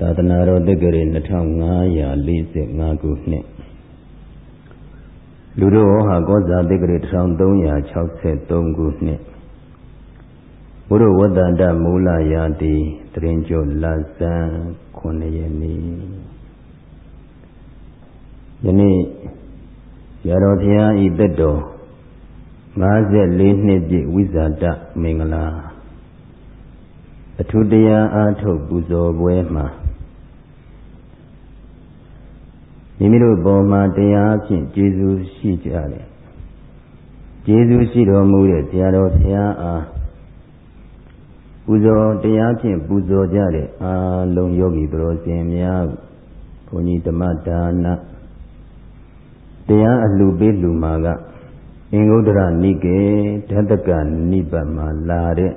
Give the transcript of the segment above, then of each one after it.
သာသနာတော်တက္ကရာ2545ခုနှစ်လူတော်ဟာကောဇာတက္ကရာ1363ခုနှစ်ဘုရဝတ္တန္တမူလရာတိတရင်ကျော်လဆန်း9ရက်နေ့ယနေ့ရတော်ဘုရားဤတက်တော်54နှစ်ပြည့်ဝိဇာတမင်္ဂလာအထုတရားအားထုတ်ပူဇော်ပွဲမှာ မိမိတို့ပေါ်မှာတရားဖြင့်ကျေးဇူးရှိကြတယ်ကျေးဇူးရှိတော်မူတဲ့တရားတော်ဘုရားအားပူဇော်တရားဖြင့်ပူဇော်ကြတဲ့အာလုံးယောဂီတော်ရှင်များဘုန်းကြီးဓမ္မဒါနတရားအလှပေးလူမာကအင်္ဂုတ္တရနိကေဓတ္တကနိဗ္ဗာန်မှာလာတဲ့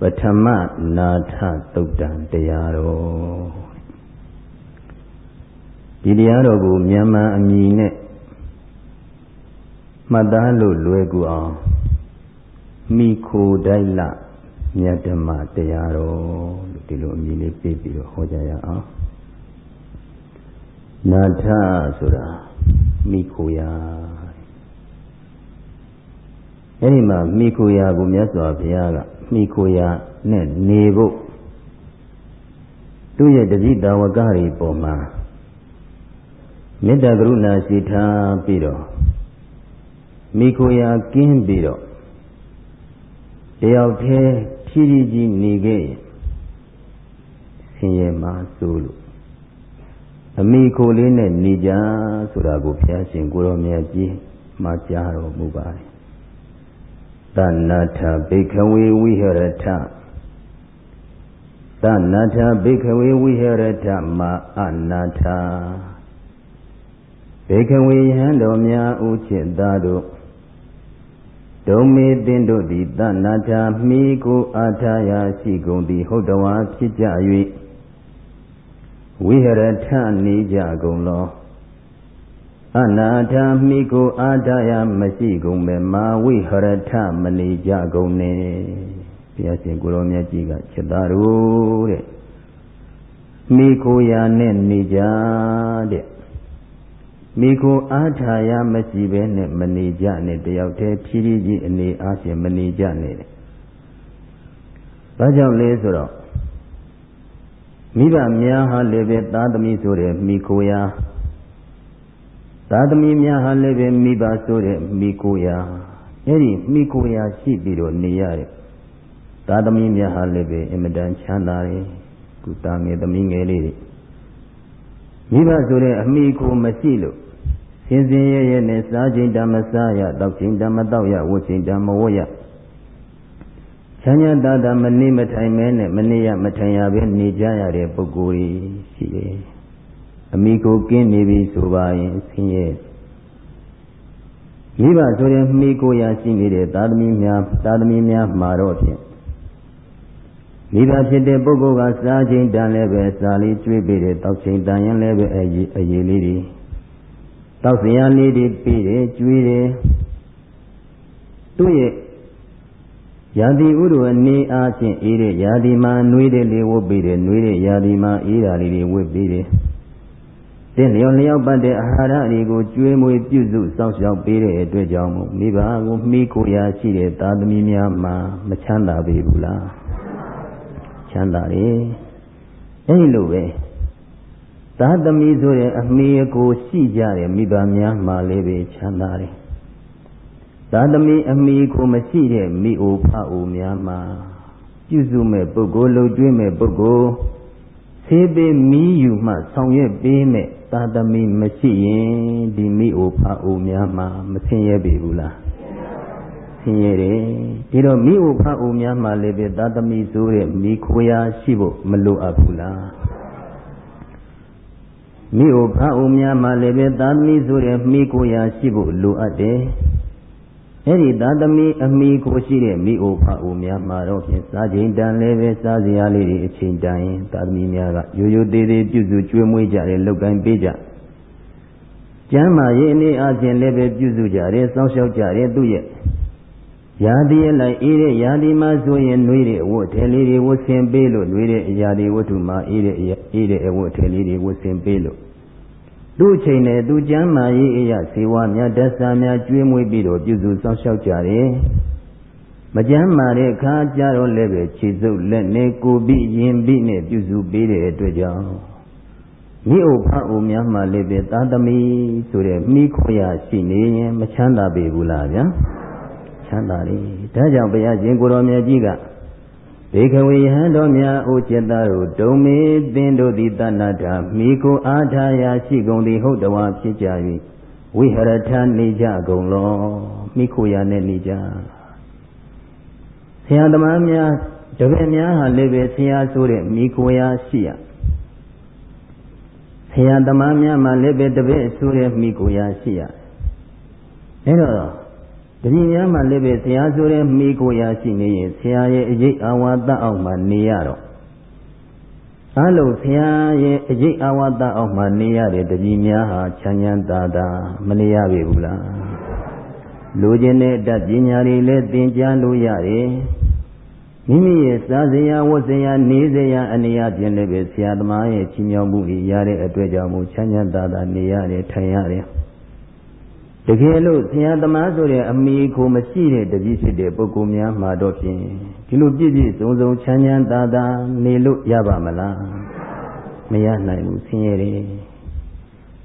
ပထမနာထသုတ်တံတရားတော် ဒီတရားတော်ကိုမြန်မာအမည်နဲ့မှတ်သားလို့လွယ်ကူအောင်မိခိုတိုက်လမြတ်ဓမ္မတရားတော်လို့ဒီလိုအမည်လေးပေးပြီးတော့ဟောကြရအောင်နာထဆိုတာမိခိုရာအဲ့ဒီမှာမိခိုရာကိုမြတ်စွာဘုရားကမိခိုရာနဲ့နေဖို့သူ့ရဲ့တတိတာဝကတွေပေါ်မှာ မေတ္တာကရုဏာရှိထားပြီးတော့မိခိုရာကင်းပြီးတော့တယောက်တည်းဖြည်းဖြည်းကြီးနေခဲ့ရင်ဆင်းရဲမှစိုးလို့အမိခိုလေးနဲ့နေကြဆိုတာကိုဘုရားရှင်ကိုရောမြတ်ကြီးမှာကြားတော်မူပါတယ်သနာထဘိခဝေဝိဟရထသနာထဘိခဝေဝိဟရထမအနာထ ဘေခဝေယံတော်များဥจิตသားတို့ဒုံမေတင်တို့သည်သနာထမိကိုအာထာယရှိကုန်သည်ဟုတ်တော်ဖြစ်ကြ၍ဝိဟရထနေကြကုန်လောအနာထမိကိုအာထာယမရှိကုန်ပဲမာဝိဟရထမနေကြကုန်နဲ့ဘုရားရှင်ကိုရောမြတ်ကြီးကจิตသားတို့တဲ့မိကိုရာနဲ့နေကြတဲ့ မိကိုအားထာရမရှိဘဲနဲ့မနေကြနဲ့တယောက်တည်းဖြည်းဖြည်းကြီးအနေအားဖြင့်မနေကြနဲ့တဲ့။ဘာကြောင့်လဲဆိုတော့မိဘများဟာလည်းပဲသားသမီးဆိုတဲ့မိကိုရာသားသမီးများဟာလည်းပဲမိဘဆိုတဲ့မိကိုရာအဲ့ဒီမိကိုရာရှိပြီးတော့နေရတဲ့သားသမီးများဟာလည်းပဲအင်မတန်ချမ်းသာတယ်ကုတာငယ်သမီးငယ်လေးတွေမိဘဆိုတဲ့အမိကိုမရှိလို့ စင်စင်ရဲရဲနဲ့စားခြင်းဓမ္မစားရတောက်ခြင်းဓမ္မတောက်ရဝတ်ခြင်းဓမ္မဝတ်ရချမ်းသာတာမနေမထိုင်မဲနဲ့မနေရမထိုင်ရပဲနေကြရတဲ့ပုဂ္ဂိုလ်ကြီးရှိတယ်အမိကိုကင်းနေပြီဆိုပါရင်ဆင်းရဲမိဘဆိုတဲ့မိကိုရာရှိနေတဲ့သာသမီများသာသမီများမှာတော့ဖြင့်မိဘဖြစ်တဲ့ပုဂ္ဂိုလ်ကစားခြင်းတန်လည်းပဲစားလေးကျွေးပေးတယ်တောက်ခြင်းတန်ရင်လည်းပဲအရေးအရေးလေးတွေ တောက်စရာလေးတွေပေးတယ်ကျွေးတယ်သူ့ရဲ့ရာသီဥတုအနေအားဖြင့်အေးတဲ့ရာသီမှာနှွေးတဲ့လေးဝတ်ပေးတယ်နှွေးတဲ့ရာသီမှာအေးတာလေးတွေဝတ်ပေးတယ်တဲ့လျော်လျောက်ပတ်တဲ့အာဟာရတွေကိုကျွေးမွေးပြုစုစောင့်ရှောက်ပေးတဲ့အတွက်ကြောင့်မို့မိဘကိုမိကိုရာရှိတဲ့သာသမီများမှာမချမ်းသာပေဘူးလားချမ်းသာတယ်အဲဒီလိုပဲ သာသမီဆိုတဲ့အမေအကိုရှိကြတဲ့မိဘများမှလည်းပဲချမ်းသာတယ်သာသမီအမေကိုမရှိတဲ့မိအိုဖအိုများမှာပြုစုမဲ့ပုဂ္ဂိုလ်လှုပ်ကျွေးမဲ့ပုဂ္ဂိုလ်ဆေးပေးမီးယူမှဆောင်ရွက်ပေးမဲ့သာသမီမရှိရင်ဒီမိအိုဖအိုများမှာမဆင်းရဲပေဘူးလားဆင်းရဲတယ်ဒီတော့မိအိုဖအိုများမှာလည်းပဲသာသမီဆိုတဲ့မိခွေရာရှိဖို့မလိုအပ်ဘူးလား မိအိုဖအိုများမှာလည်းပဲသာသမီဆိုတဲ့မိကိုရာရှိဖို့လိုအပ်တယ်အဲ့ဒီသာသမီအမိကိုရှိတဲ့မိအိုဖအိုများမှာတော့ဖြင့်စားချိန်တန်လည်းပဲစားစရာလေးတွေအချိန်တန်ရင်သာသမီများကရိုးရိုးသေးသေးပြုစုကျွေးမွေးကြတယ်လုပ်ကိုင်းပေးကြကျမ်းမာရေးအနေအချင်းလည်းပဲပြုစုကြတယ်စောင့်ရှောက်ကြတယ်သူ့ရဲ့ ရာသီအလိုက်အေးတဲ့ရာသီမှာဆိုရင်နှွေးတဲ့အဝတ်ထည်လေးတွေဝတ်ဆင်ပေးလို့နှွေးတဲ့အရာတွေဝတ္ထုမှာအေးတဲ့အေးတဲ့အဝတ်ထည်လေးတွေဝတ်ဆင်ပေးလို့သူ့ချိန်နဲ့သူကျမ်းမာရေးအရာဇေဝများဓာတ်စာများကျွေးမွေးပြီးတော့ပြုစုစောင့်ရှောက်ကြတယ်မကြမ်းမာတဲ့အခါကျတော့လည်းပဲခြေစုပ်လက်နဲ့ကိုပြီးရင်ပြီးနဲ့ပြုစုပေးတဲ့အတွက်ကြောင့်မိအိုဖအိုများမှလည်းပဲသာသမီဆိုတဲ့မိခွရရှိနေရင်မချမ်းသာပေဘူးလားဗျာ ချမ်းသာတယ်ဒါကြောင့်ဘုရားရှင်ကိုတော်မြတ်ကြီးကဘေခဝေယဟန်တော်များအိုจิตသားတို့တုံမေသင်တို့သည်တဏ္ဍာမိကိုအားထားရာရှိကုန်သည်ဟုတ်တော်ဖြစ်ကြ၍ဝိဟရထနေကြကုန်လောမိခိုရာနဲ့နေကြဆရာသမားများတပည့်များဟာလည်းပဲဆရာဆိုတဲ့မိကိုရာရှိရဆရာသမားများမှလည်းပဲတပည့်ဆိုတဲ့မိကိုရာရှိရအဲတော့ တတိများမှလည်းပဲဆရာဆိုတဲ့မိကိုရာရှိနေရင်ဆရာရဲ့အရေးအဝါဒအောက်မှာနေရတော့အလုံးဆရာရဲ့အရေးအဝါဒအောက်မှာနေရတဲ့တတိများဟာချမ်းချမ်းသာသာမနေရပြီဘူးလားလူကျင်တဲ့အတတ်ပညာတွေလည်းသင်ကြားလို့ရတယ်မိမိရဲ့စားစရာဝတ်စရာနေစရာအနေအချင်းလည်းပဲဆရာသမားရဲ့ချီးမြှောက်မှုတွေရတဲ့အတွက်ကြောင့်မို့ချမ်းချမ်းသာသာနေရတယ်ထိုင်ရတယ် တကယ်လို့ဆရာသမားဆိုတဲ့အမိကိုမရှိတဲ့တပည့်ဖြစ်တဲ့ပုဂ္ဂိုလ်များမှာတော့ဖြင့်ဒီလိုပြည့်ပြည့်စုံစုံချမ်းချမ်းသာသာနေလို့ရပါမလားမရနိုင်ဘူးဆင်းရဲတယ်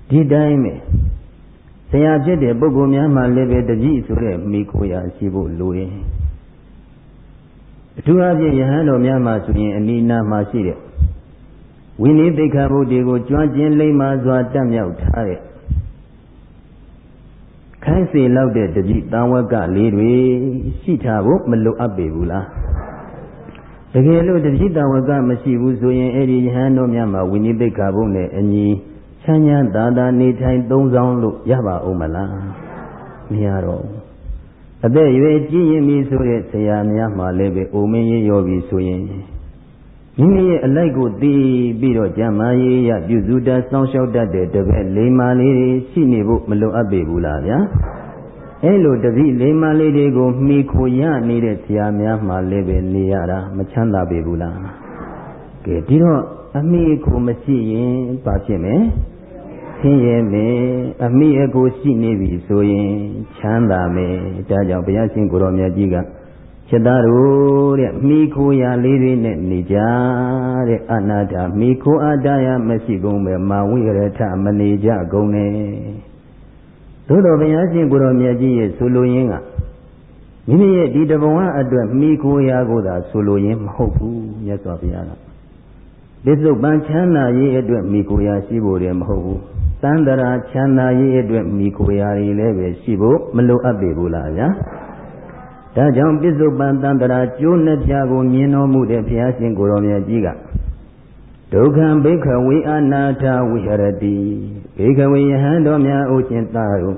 ဒီတိုင်းပဲဆရာဖြစ်တဲ့ပုဂ္ဂိုလ်များမှာလည်းပဲတပည့်ဆိုတဲ့မိကိုရာရှိဖို့လိုရင်အထူးအဖြင့်ယဟန်တော်များမှာဆိုရင်အနိနာမှာရှိတဲ့ဝိနည်းသိက္ခာပုဒ်တွေကိုကျွမ်းကျင်လိမ္မာစွာတတ်မြောက်ထားတဲ့ ခိုင်းစေလောက်တဲ့တတိတန်ဝကလေးတွေရှိထားဖို့မလိုအပ်ပေဘူးလားတကယ်လို့တတိတန်ဝကမရှိဘူးဆိုရင်အဲ့ဒီယဟန်တော်များမှာဝိနည်းသိက္ခာပုဒ်နဲ့အညီချမ်းချမ်းသာသာနေထိုင်သုံးဆောင်လို့ရပါဦးမလားမရတော့ဘူးအသက်ရွယ်ကြီးရင်ပြီဆိုတဲ့ဆရာများမှလည်းပဲအိုမင်းရေးရောပြီဆိုရင် မိမိရဲ့အလိုက်ကိုသိပြီးတော့ကြံမာရေးရပြုစုတတ်စောင့်ရှောက်တတ်တဲ့တပည့်လိမ္မာလေးတွေရှိနေဖို့မလိုအပ်ပေဘူးလားဗျာအဲလိုတပိလိမ္မာလေးတွေကိုမှီခိုရနေတဲ့ဆရာများမှလည်းပဲနေရတာမချမ်းသာပေဘူးလားကဲဒီတော့အမိကိုမရှိရင်ဘာဖြစ်မလဲဆင်းရဲမယ်အမိအကိုရှိနေပြီဆိုရင်ချမ်းသာမယ်ဒါကြောင့်ဘုရားရှင်ကိုရောမြတ်ကြီးက จิตသားတို့တဲ့မိခိုရာလေးတွေနဲ့နေကြတဲ့အနာတာမိခိုအတ္တယမရှိကုန်ပဲမာဝိရထမနေကြကုန်နဲ့သို့တော်ဘုရားရှင်ကိုရောမြတ်ကြီးရဲ့ဆိုလိုရင်းကမိမိရဲ့ဒီတဘဝအတွက်မိခိုရာကိုသာဆိုလိုရင်းမဟုတ်ဘူးမြတ်စွာဘုရားကပစ္စုပန်ချမ်းသာရေးအတွက်မိခိုရာရှိဖို့တယ်မဟုတ်ဘူးသန္တရာချမ်းသာရေးအတွက်မိခိုရာတွေလည်းပဲရှိဖို့မလိုအပ်ပေဘူးလားဗျာ ဒါကြောင့်ပစ္စုပန်သန္တရာကျိုးနှစ်ပြားကိုမြင်တော်မူတဲ့ဘုရားရှင်ကိုရောမြတ်ကြီးကဒုက္ခံဘိခဝေအနာထဝိဟရတိဘိခဝေယဟန်တော်များအိုရှင်သာတို့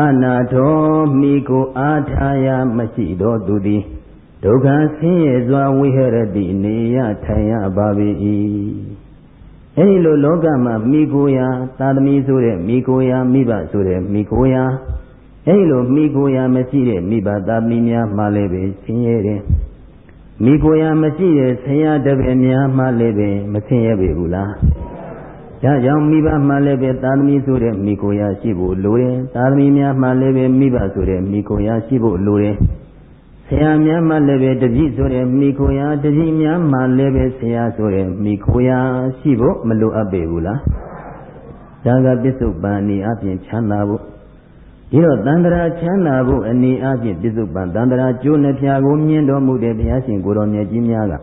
အနာထောမိကိုအားထားရမရှိတော်သူသည်ဒုက္ခဆင်းရဲစွာဝိဟရတိနေရထိုင်ရပါ၏အဲဒီလိုလောကမှာမိကိုရာသာသမီဆိုတဲ့မိကိုရာမိဘဆိုတဲ့မိကိုရာ အဲဒီလိုမိကိုရာမရှိတဲ့မိဘသာသမီများမှလည်းပဲဆင်းရဲတယ်မိကိုရာမရှိတဲ့ဆရာတပည့်များမှလည်းပဲမဆင်းရဲပေဘူးလားဒါကြောင့်မိဘမှလည်းပဲသာသမီဆိုတဲ့မိကိုရာရှိဖို့လိုတယ်သာသမီများမှလည်းပဲမိဘဆိုတဲ့မိကိုရာရှိဖို့လိုတယ်ဆရာများမှလည်းပဲတပည့်ဆိုတဲ့မိခိုရာတပည့်များမှလည်းပဲဆရာဆိုတဲ့မိခိုရာရှိဖို့မလိုအပ်ပေဘူးလားဒါကပစ္စုပန်အနေအချင်းချမ်းသာဖို့ ဒီတော့တန္တရာချမ်းသာဖို့အနေအချင်းပစ္စုပန်တန္တရာကျိုးနှဖျားကိုမြင်တော်မူတဲ့ဘုရားရှင်ကိုတော်မြတ်ကြီးများက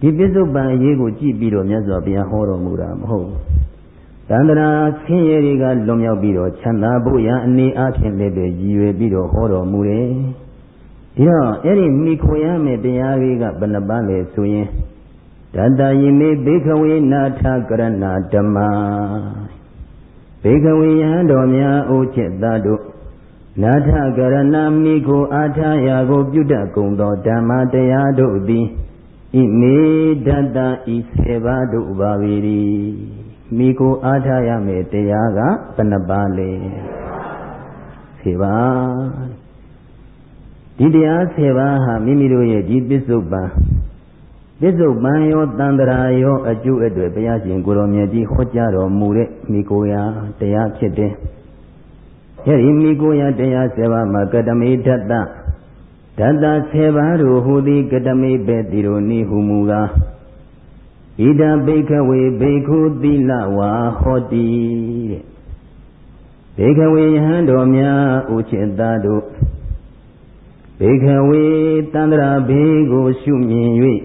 ဒီပစ္စုပန်အရေးကိုကြည့်ပြီးတော့မြတ်စွာဘုရားဟောတော်မူတာမဟုတ်ဘူးတန္တရာဆင်းရဲတွေကလွန်မြောက်ပြီးတော့ချမ်းသာဖို့ရန်အနေအချင်းလည်းပဲရည်ရွယ်ပြီးတော့ဟောတော်မူတယ်ဒီတော့အဲ့ဒီမိခွေရမယ့်တရားတွေကဘယ်နှပါးလဲဆိုရင်တတယိမေဘေခဝေနာထကရဏဓမ္မာဘေခဝေယံတော်များအိုချက်သားတို့ နာထကရဏမိကိုအာထာယာကိုပြုတတ်ကုန်သောဓမ္မတရားတို့သည်ဣမေတတဤစေပါတို့ပါဝီရီမိကိုအာထာရမယ်တရားကဘယ်နှပါလဲစေပါဒီတရား7ပါးဟာမိမိတို့ရဲ့ဒီပစ္စုပန်ပစ္စုပန်ရောတန်တရာရောအကျိုးအတွက်ဘုရားရှင်ကိုရောမြတ်ကြီးဟောကြားတော်မူတဲ့မိကိုရာတရားဖြစ်တယ်။ အဲဒီမိကိုရာတရား7ပါးမှာကတမေဓတ္တဓတ္တ7ပါးတို့ဟူသည်ကတမေပဲတိရောနိဟုမူကားဣဒံဘိခဝေဘိက္ခုသီလဝါဟောတိတဲ့ဘေခဝေယဟန်တော်များဥจิตသားတို့ဘေခဝေတန္တရာဘေကိုရှုမြင်၍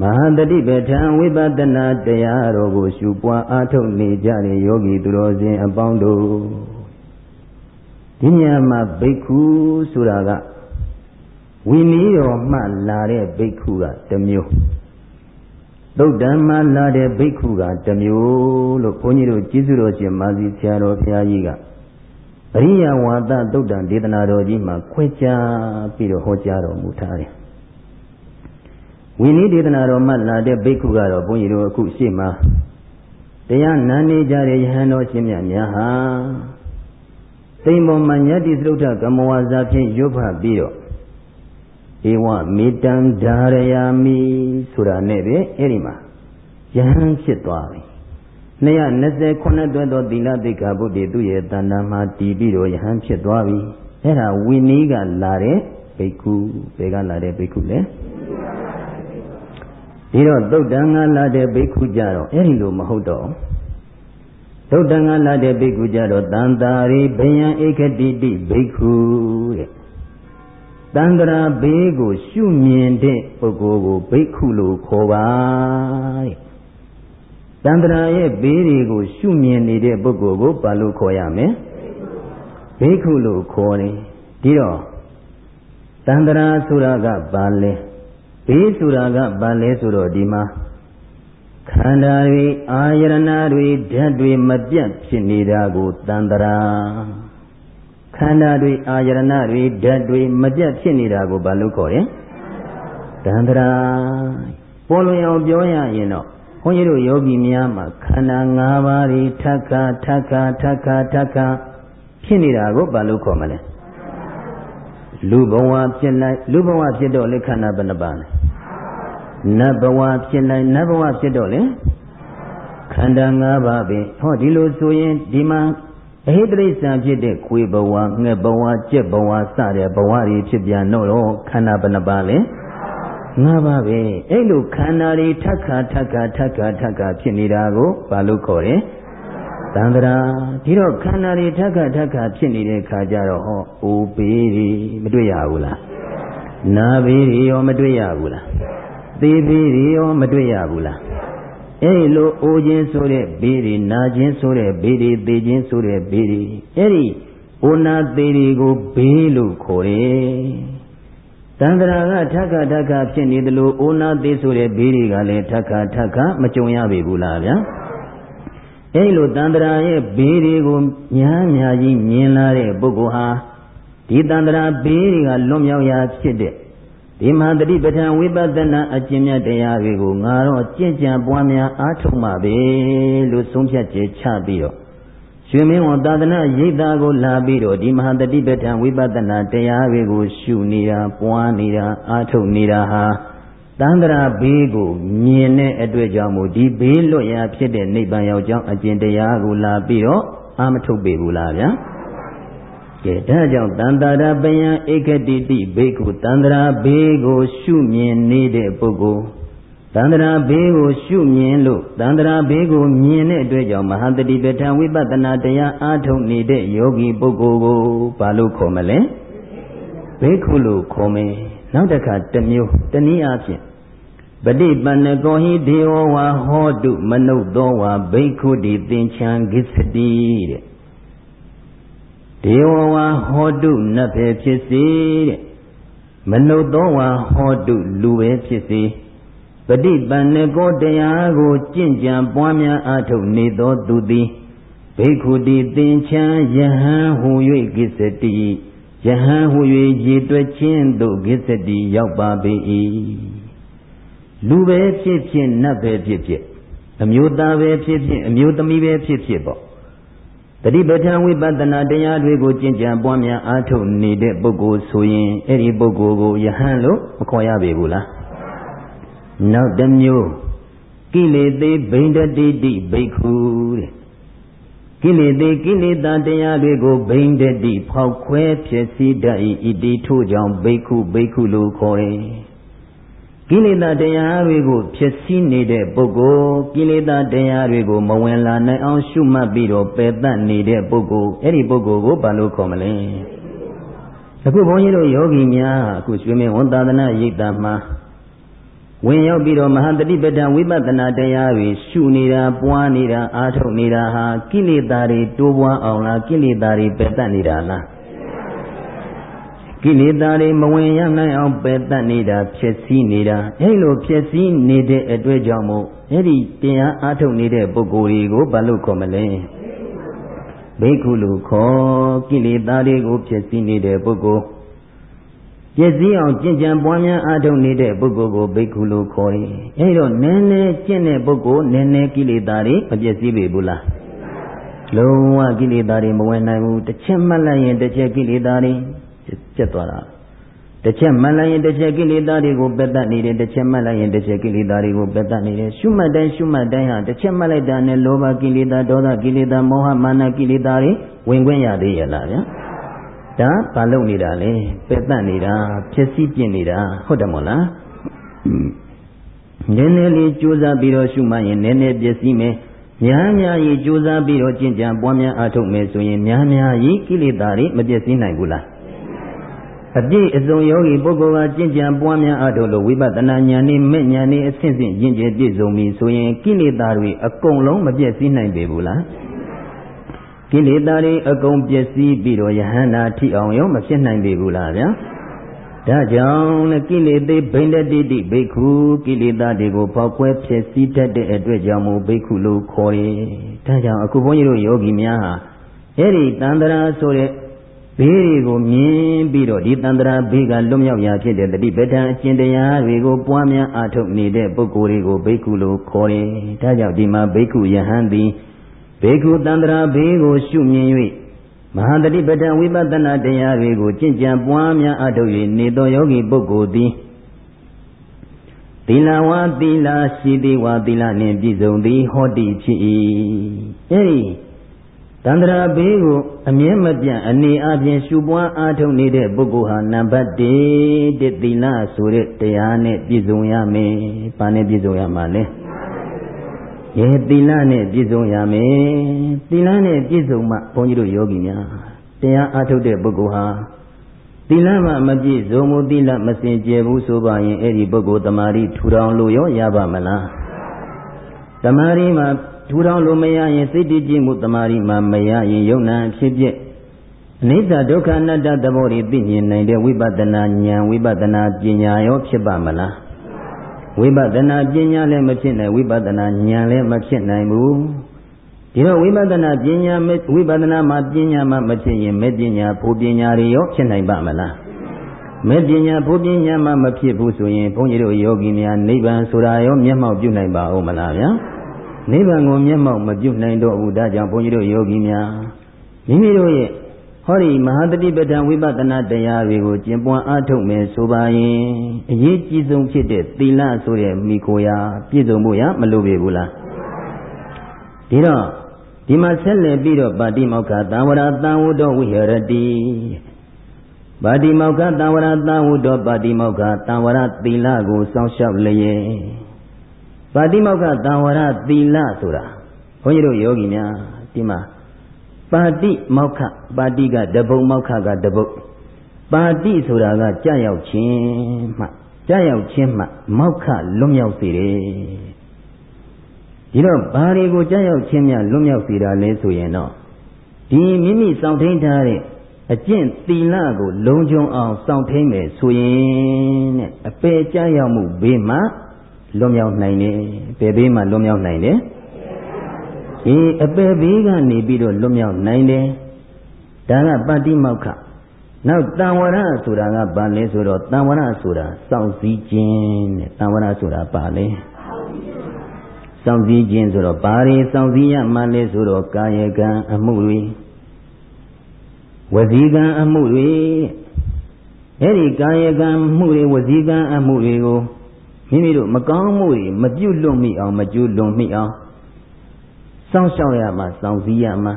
မဟာတတိပဋ္ဌာန်ဝိပဿနာတရားတော်ကိုရှုပွားအားထုတ်နေကြတဲ့ယောဂီသူတော်စင်အပေါင်းတို့ ဒီညမှာဘိက္ခုဆိုတာကဝိနည်းတော်မှလာတဲ့ဘိက္ခုကတစ်မျိုးသုတ်တံမှာလာတဲ့ဘိက္ခုကတစ်မျိုးလို့ဘုန်းကြီးတို့ကျေးဇူးတော်ရှင်မာစီဆရာတော်ဘုရားကြီးကပရိယဝါဒသုတ်တံဒေသနာတော်ကြီးမှာခွဲခြားပြီးတော့ဟောကြားတော်မူထားတယ်ဝိနည်းဒေသနာတော်မှာလာတဲ့ဘိက္ခုကတော့ဘုန်းကြီးတို့အခုရှေ့မှာတရားနာနေကြတဲ့ယဟန်တော်ရှင်မြတ်များဟာ သိမ္မောမညတိသရုတ်ထကမဝါစာဖြင့်ရွတ်ဖတ်ပြီးတော့ဧဝမေတံဓာရယာမိဆိုတာနဲ့ပဲအဲ့ဒီမှာယဟန်ဖြစ်သွားပြီ229တွဲသောသီလသိက္ခာပုဒ်တွေသူ့ရဲ့တဏ္ဍာမှာတည်ပြီးတော့ယဟန်ဖြစ်သွားပြီအဲ့ဒါဝိနည်းကလာတဲ့ဘိက္ခုဘယ်ကလာတဲ့ဘိက္ခုလဲဒီတော့သုတ်တန်ကလာတဲ့ဘိက္ခုကြတော့အဲ့ဒီလိုမဟုတ်တော့ သုတ်တန်ကလာတဲ့ဘိက္ခုကြတော့တန်တာရိဘယံဧကတိတိဘိက္ခုတဲ့တန္တရာဘေးကို ရှုမြင်တဲ့ပုဂ္ဂိုလ်ကိုဘိက္ခုလို့ခေါ်ပါတဲ့တန္တရာရဲ့ဘေးတွေကို ရှုမြင်နေတဲ့ပုဂ္ဂိုလ်ကိုဘာလို့ခေါ်ရမလဲဘိက္ခုလို့ခေါ်တယ်ဒီတော့တန္တရာဆိုတာကဘာလဲဘေးဆိုတာကဘာလဲဆိုတော့ဒီမှာ ခန္ဓာတွေအာယရဏတွေဓာတ်တွေမပြတ်ဖြစ်နေတာကိုတန္တရာခန္ဓာတွေအာယရဏတွေဓာတ်တွေမပြတ်ဖြစ်နေတာကိုဘာလို့ခေါ်ရင်တန္တရာပေါ်လွင်အောင်ပြောရရင်တော့ဘုန်းကြီးတို့ယောဂီများမှာခန္ဓာ၅ပါးတွေထက်ခါထက်ခါထက်ခါထက်ခါဖြစ်နေတာကိုဘာလို့ခေါ်မလဲလူဘဝဖြစ်လိုက်လူဘဝဖြစ်တော့လေခန္ဓာဘယ်နှပါလဲ နတ်ဘဝဖြစ်လိုက်နတ်ဘဝဖြစ်တော့လေခန္ဓာ၅ပါးပဲဟောဒီလိုဆိုရင်ဒီမှာအဟိတရိစ္ဆာဖြစ်တဲ့ခွေဘဝငှက်ဘဝကြက်ဘဝစတဲ့ဘဝတွေဖြစ်ပြန်တော့ခန္ဓာဘယ်နှပါလဲငါးပါးပဲအဲ့လိုခန္ဓာတွေထက်ခါထက်ခါထက်ခါထက်ခါဖြစ်နေတာကိုဘာလို့ခေါ်လဲသန္တရာဒီတော့ခန္ဓာတွေထက်ခါထက်ခါဖြစ်နေတဲ့ခါကျတော့ဟောအိုဘေးတွေမတွေ့ရဘူးလားနာဘေးတွေရောမတွေ့ရဘူးလား သေဘေးတွေရောမတွေ့ရဘူးလားအဲ့လိုအိုခြင်းဆိုတဲ့ဘေးတွေနာခြင်းဆိုတဲ့ဘေးတွေသေခြင်းဆိုတဲ့ဘေးတွေအဲ့ဒီအိုနာသေးတွေကိုဘေးလို့ခေါ်တယ်တန္တရာကထက်ခါထက်ခါဖြစ်နေသလိုအိုနာသေးဆိုတဲ့ဘေးတွေကလည်းထက်ခါထက်ခါမကြုံရပေဘူးလားဗျာအဲ့လိုတန္တရာရဲ့ဘေးတွေကိုညားညာကြီးမြင်လာတဲ့ပုဂ္ဂိုလ်ဟာဒီတန္တရာဘေးတွေကလွတ်မြောက်ရာဖြစ်တဲ့ ဒီမှာတတိပဋ္ဌာန်ဝိပဿနာအကျင့်မြတ်တရားတွေကိုငါတော့ကြင်ကြံပွားများအားထုတ်မှာပဲလို့ဆုံးဖြတ်ချက်ချပြီးတော့ရွှေမင်းဝန်သာသနာရိပ်သာကိုလာပြီးတော့ဒီမဟာတတိပဋ္ဌာန်ဝိပဿနာတရားတွေကိုရှုနေတာပွားနေတာအားထုတ်နေတာဟာတန္တရာဘေးကိုမြင်တဲ့အတွက်ကြောင့်မို့ဒီဘေးလွတ်ရာဖြစ်တဲ့နိဗ္ဗာန်ရောက်ကြောင်းအကျင့်တရားကိုလာပြီးတော့အာမထုတ်ပေဘူးလားဗျာ ကဲဒါကြောင့်တန်တာရပယံဧကတိတိဘေကုတန္တရာဘေးကို ရှုမြင်နေတဲ့ပုဂ္ဂိုလ်တန္တရာဘေးကိုရှုမြင်လို့တန္တရာဘေးကိုမြင်တဲ့အတွက်ကြောင့်မဟာတတိပဋ္ဌာန်ဝိပဿနာတရားအားထုတ်နေတဲ့ယောဂီပုဂ္ဂိုလ်ကိုဘာလို့ခေါ်မလဲဘေကုလို့ခေါ်မယ်နောက်တစ်ခါတစ်မျိုးတနည်းအားဖြင့်ပฏิပန္နကောဟိဒေဝဝါဟောတုမနုဿောဝါဘိက္ခုတိသင်္ချံဂစ္စတိတဲ့ ဒေဝဝါဟောတုနတ်ပဲဖြစ်စေတဲ့မနုဿောဝါဟောတုလူပဲဖြစ်စေပฏิပန္နကောတရားကိုကြင့်ကြံပွားများအားထုတ်နေသောသူသည်ဘိက္ခုတိသင်္ချံယဟန်ဟူ၍ဂစ္စတိယဟန်ဟူ၍ရည်တွက်ခြင်းသို့ဂစ္စတိရောက်ပါပေ၏လူပဲဖြစ်ဖြစ်နတ်ပဲဖြစ်ဖြစ်အမျိုးသားပဲဖြစ်ဖြစ်အမျိုးသမီးပဲဖြစ်ဖြစ်ပေါ့ တတိပဋ္ဌာန်ဝိပဿနာတရားတွေကိုကျင့်ကြံပွားများအားထုတ်နေတဲ့ပုဂ္ဂိုလ်ဆိုရင်အဲ့ဒီပုဂ္ဂိုလ်ကိုယဟန်လို့မခေါ်ရပေဘူးလားနောက်တစ်မျိုးကိလေသေဘိန္ဒတိတိဘိက္ခုတဲ့ကိလေသေကိလေသာတရားတွေကိုဘိန္ဒတိဖောက်ခွဲဖြစ်စည်းတတ်၏ဣတိထို့ကြောင့်ဘိက္ခုဘိက္ခုလို့ခေါ်တယ် ကိလေသာတရားတွေကိုဖြစ်စည်းနေတဲ့ပုဂ္ဂိုလ်ကိလေသာတရားတွေကိုမဝင်လာနိုင်အောင်ရှုမှတ်ပြီးတော့ပယ်တတ်နေတဲ့ပုဂ္ဂိုလ်အဲ့ဒီပုဂ္ဂိုလ်ကိုဘာလို့ခေါ်မလဲအခုဘုန်းကြီးတို့ယောဂီများအခုရွှေမင်းဝန်သာသနာရိပ်တာမှာဝင်ရောက်ပြီးတော့မဟာတတိပဒဝိပဿနာတရားတွေရှုနေတာပွားနေတာအားထုတ်နေတာဟာကိလေသာတွေတိုးပွားအောင်လားကိလေသာတွေပယ်တတ်နေတာလား ကိလေသာတွေမဝင်ရနိုင်အောင်ပယ်တတ်နေတာဖြစ်စည်းနေတာအဲလိုဖြစ်စည်းနေတဲ့အတွက်ကြောင့်မို့အဲ့ဒီတရားအားထုတ်နေတဲ့ပုဂ္ဂိုလ်တွေကိုဘာလို့ခေါ်မလဲဘိက္ခုလို့ခေါ်ကိလေသာတွေကိုဖြစ်စည်းနေတဲ့ပုဂ္ဂိုလ်ပျက်စီးအောင်ကြင်ကြံပွားများအားထုတ်နေတဲ့ပုဂ္ဂိုလ်ကိုဘိက္ခုလို့ခေါ်တယ်။အဲဒီတော့နည်းနည်းကျင့်တဲ့ပုဂ္ဂိုလ်နည်းနည်းကိလေသာတွေမပျက်စီးပေဘူးလား။လုံးဝကိလေသာတွေမဝင်နိုင်ဘူး။တစ်ချက်မှတ်လိုက်ရင်တစ်ချက်ကိလေသာတွေ ပြတ်သွားတာ။တစ်ချက်မှတ်လိုက်ရင်တစ်ချက်ကိလေသာတွေကိုပယ်တတ်နေတယ်။တစ်ချက်မှတ်လိုက်ရင်တစ်ချက်ကိလေသာတွေကိုပယ်တတ်နေတယ်။ရှုမှတ်တိုင်းရှုမှတ်တိုင်းဟာတစ်ချက်မှတ်လိုက်တာနဲ့လောဘကိလေသာဒေါသကိလေသာမောဟမာနကိလေသာတွေဝင်ခွင့်ရသေးရဲ့လားဗျာ။ဒါဘာလုပ်နေတာလဲပယ်တတ်နေတာဖြစ်စည်းပြင့်နေတာဟုတ်တယ်မို့လားနည်းနည်းလေးကြိုးစားပြီးတော့ရှုမှရင်နည်းနည်းပြည့်စည်မယ်များများကြီးကြိုးစားပြီးတော့ကျင့်ကြံပွားများအားထုတ်မယ်ဆိုရင်များများကြီးကိလေသာတွေမပြည့်စည်နိုင်ဘူးလား အပြည့်အစုံယောဂီပုဂ္ဂိုလ်ကကျင့်ကြံပွားများအားထုတ်လို့ဝိပဿနာဉာဏ်နဲ့မဲ့ဉာဏ်နဲ့အဆင့်ဆင့်ရင့်ကျက်ပြည့်စုံပြီဆိုရင်ကိလေသာတွေအကုန်လုံးမပြည့်စည်နိုင်ပေဘူးလားကိလေသာတွေအကုန်ပျက်စီးပြီးတော့ယဟန္တာထိအောင်ရောမဖြစ်နိုင်ပေဘူးလားဗျာဒါကြောင့်လည်းကိလေသေဘိန္ဒတိတိဘိက္ခုကိလေသာတွေကိုပေါက်ကွဲဖြစ်စည်းတတ်တဲ့အတွက်ကြောင့်မို့ဘိက္ခုလို့ခေါ်တယ်ဒါကြောင့်အခုဘုန်းကြီးတို့ယောဂီများဟာအဲ့ဒီတန္တရာဆိုတဲ့ ဘေးတွေကိုမြင်ပြီးတော့ဒီတန္တရာဘေးကလွတ်မြောက်ရာဖြစ်တဲ့တတိပဋ္ဌာန်အကျင့်တရားတွေကိုပွားများအားထုတ်နေတဲ့ပုဂ္ဂိုလ်တွေကိုဘိက္ခုလို့ခေါ်တယ်ဒါကြောင့်ဒီမှာဘိက္ခုယဟန်သည်ဘေကုတန္တရာဘေးကိုရှုမြင်၍မဟာတတိပဋ္ဌာန်ဝိပဿနာတရားတွေကိုကျင့်ကြံပွားများအထုတ်၍နေသောယောဂီပုဂ္ဂိုလ်သည်သီလဝါသီလရှိသည်ဝါသီလနှင့်ပြည့်စုံသည်ဟောတိဖြစ်၏အဲဒီ တန္တရာဘေးကိုအမြဲမပြတ်အနေအချင်းရှုပွားအားထုတ်နေတဲ့ပုဂ္ဂိုလ်ဟာနံပါတ်1တဲ့သီလဆိုတဲ့တရားနဲ့ပြည့်စုံရမယ်။ဘာနဲ့ပြည့်စုံရမှာလဲ။ရဲသီလနဲ့ပြည့်စုံရမယ်သီလနဲ့ပြည့်စုံမှဘုန်းကြီးတို့ယောဂီများတရားအားထုတ်တဲ့ပုဂ္ဂိုလ်ဟာသီလမှမပြည့်စုံမှုသီလမစင်ကြယ်ဘူးဆိုပါရင်အဲ့ဒီပုဂ္ဂိုလ်တမာရီထူထောင်လို့ရောရပါမလားတမာရီမှာ ထူထောင်လို့မရရင်စိတ်တည်ကြည်မှုတမာရီမှာမရရင်ယုံနာဖြစ်ဖြစ်အနိစ္စဒုက္ခအနတ္တသဘောတွေသိမြင်နိုင်တဲ့ဝိပဿနာဉာဏ်ဝိပဿနာပညာရောဖြစ်ပါမလားဝိပဿနာပညာလည်းမဖြစ်နိုင်ဝိပဿနာဉာဏ်လည်းမဖြစ်နိုင်ဘူးဒီတော့ဝိပဿနာပညာဝိပဿနာမှာပညာမှမဖြစ်ရင်မဲ့ပညာဘုပညာတွေရောဖြစ်နိုင်ပါမလားမဲ့ပညာဘုပညာမှမဖြစ်ဘူးဆိုရင်ဘုန်းကြီးတို့ယောဂီများနိဗ္ဗာန်ဆိုတာရောမျက်မှောက်ပြုနိုင်ပါဦးမလားဗျာ နိဗ္ဗာန်ကိုမျက်မှောက်မပြုနိုင်တော့ဘူးဒါကြောင့်ဘုန်းကြီးတို့ယောဂီများမိမိတို့ရဲ့ဟောဒီမဟာတတိပဋ္ဌာန်ဝိပဿနာတရားတွေကိုကျင့်ပွားအားထုတ်မယ်ဆိုပါရင်အရေးကြီးဆုံးဖြစ်တဲ့သီလဆိုတဲ့မိခိုရာပြည့်စုံဖို့ရမလိုပေဘူးလားဒီတော့ဒီမှာဆက်လက်ပြီးတော့ပါတိမောက္ခသံဝရသံဝုတောဝိဟရတိပါတိမောက္ခသံဝရသံဝုတောပါတိမောက္ခသံဝရသီလကိုစောင့်ရှောက်လျက် ပါတိမောက္ခသံဝရသီလဆိုတာဘုန်းကြီးတို့ယောဂီများဒီမှာပါတိမောက္ခပါတိကတပုတ်မောက္ခကတပုတ်ပါတိဆိုတာကကြာရောက်ခြင်းမှကြာရောက်ခြင်းမှမောက္ခလွတ်မြောက်စေတယ်ဒီတော့ဘာတွေကိုကြာရောက်ခြင်းများလွတ်မြောက်စေတာလဲဆိုရင်တော့ဒီမိမိစောင့်ထိန်ထားတဲ့အကျင့်သီလကို လုံခြုံအောင်စောင့်ထိန်မယ်ဆိုရင်တဲ့အပေကြာရောက်မှုဘေးမှာ လွတ်မြောက်နိုင်တယ်ဘယ်ဘေးမှာလွတ်မြောက်နိုင်တယ်အေးအပယ်ဘေးကနေပြီးတော့လွတ်မြောက်နိုင်တယ်ဒါကပတိမောက္ခနောက်တံဝရဆိုတာကဘာလဲဆိုတော့တံဝရဆိုတာစောင့်စည်းခြင်းတဲ့တံဝရဆိုတာဘာလဲစောင့်စည်းခြင်းဆိုတော့ဘာတွေစောင့်စည်းရမှလဲဆိုတော့ကာယကံအမှုတွေဝစီကံအမှုတွေအဲ့ဒီကာယကံမှုတွေဝစီကံအမှုတွေကို မိမိတို့မကောင်းမှုတွေမပြုတ်လွတ်မိအောင်မကျွလွန်မိအောင်စောင့်ရှောက်ရမှာစောင့်စည်းရမှာ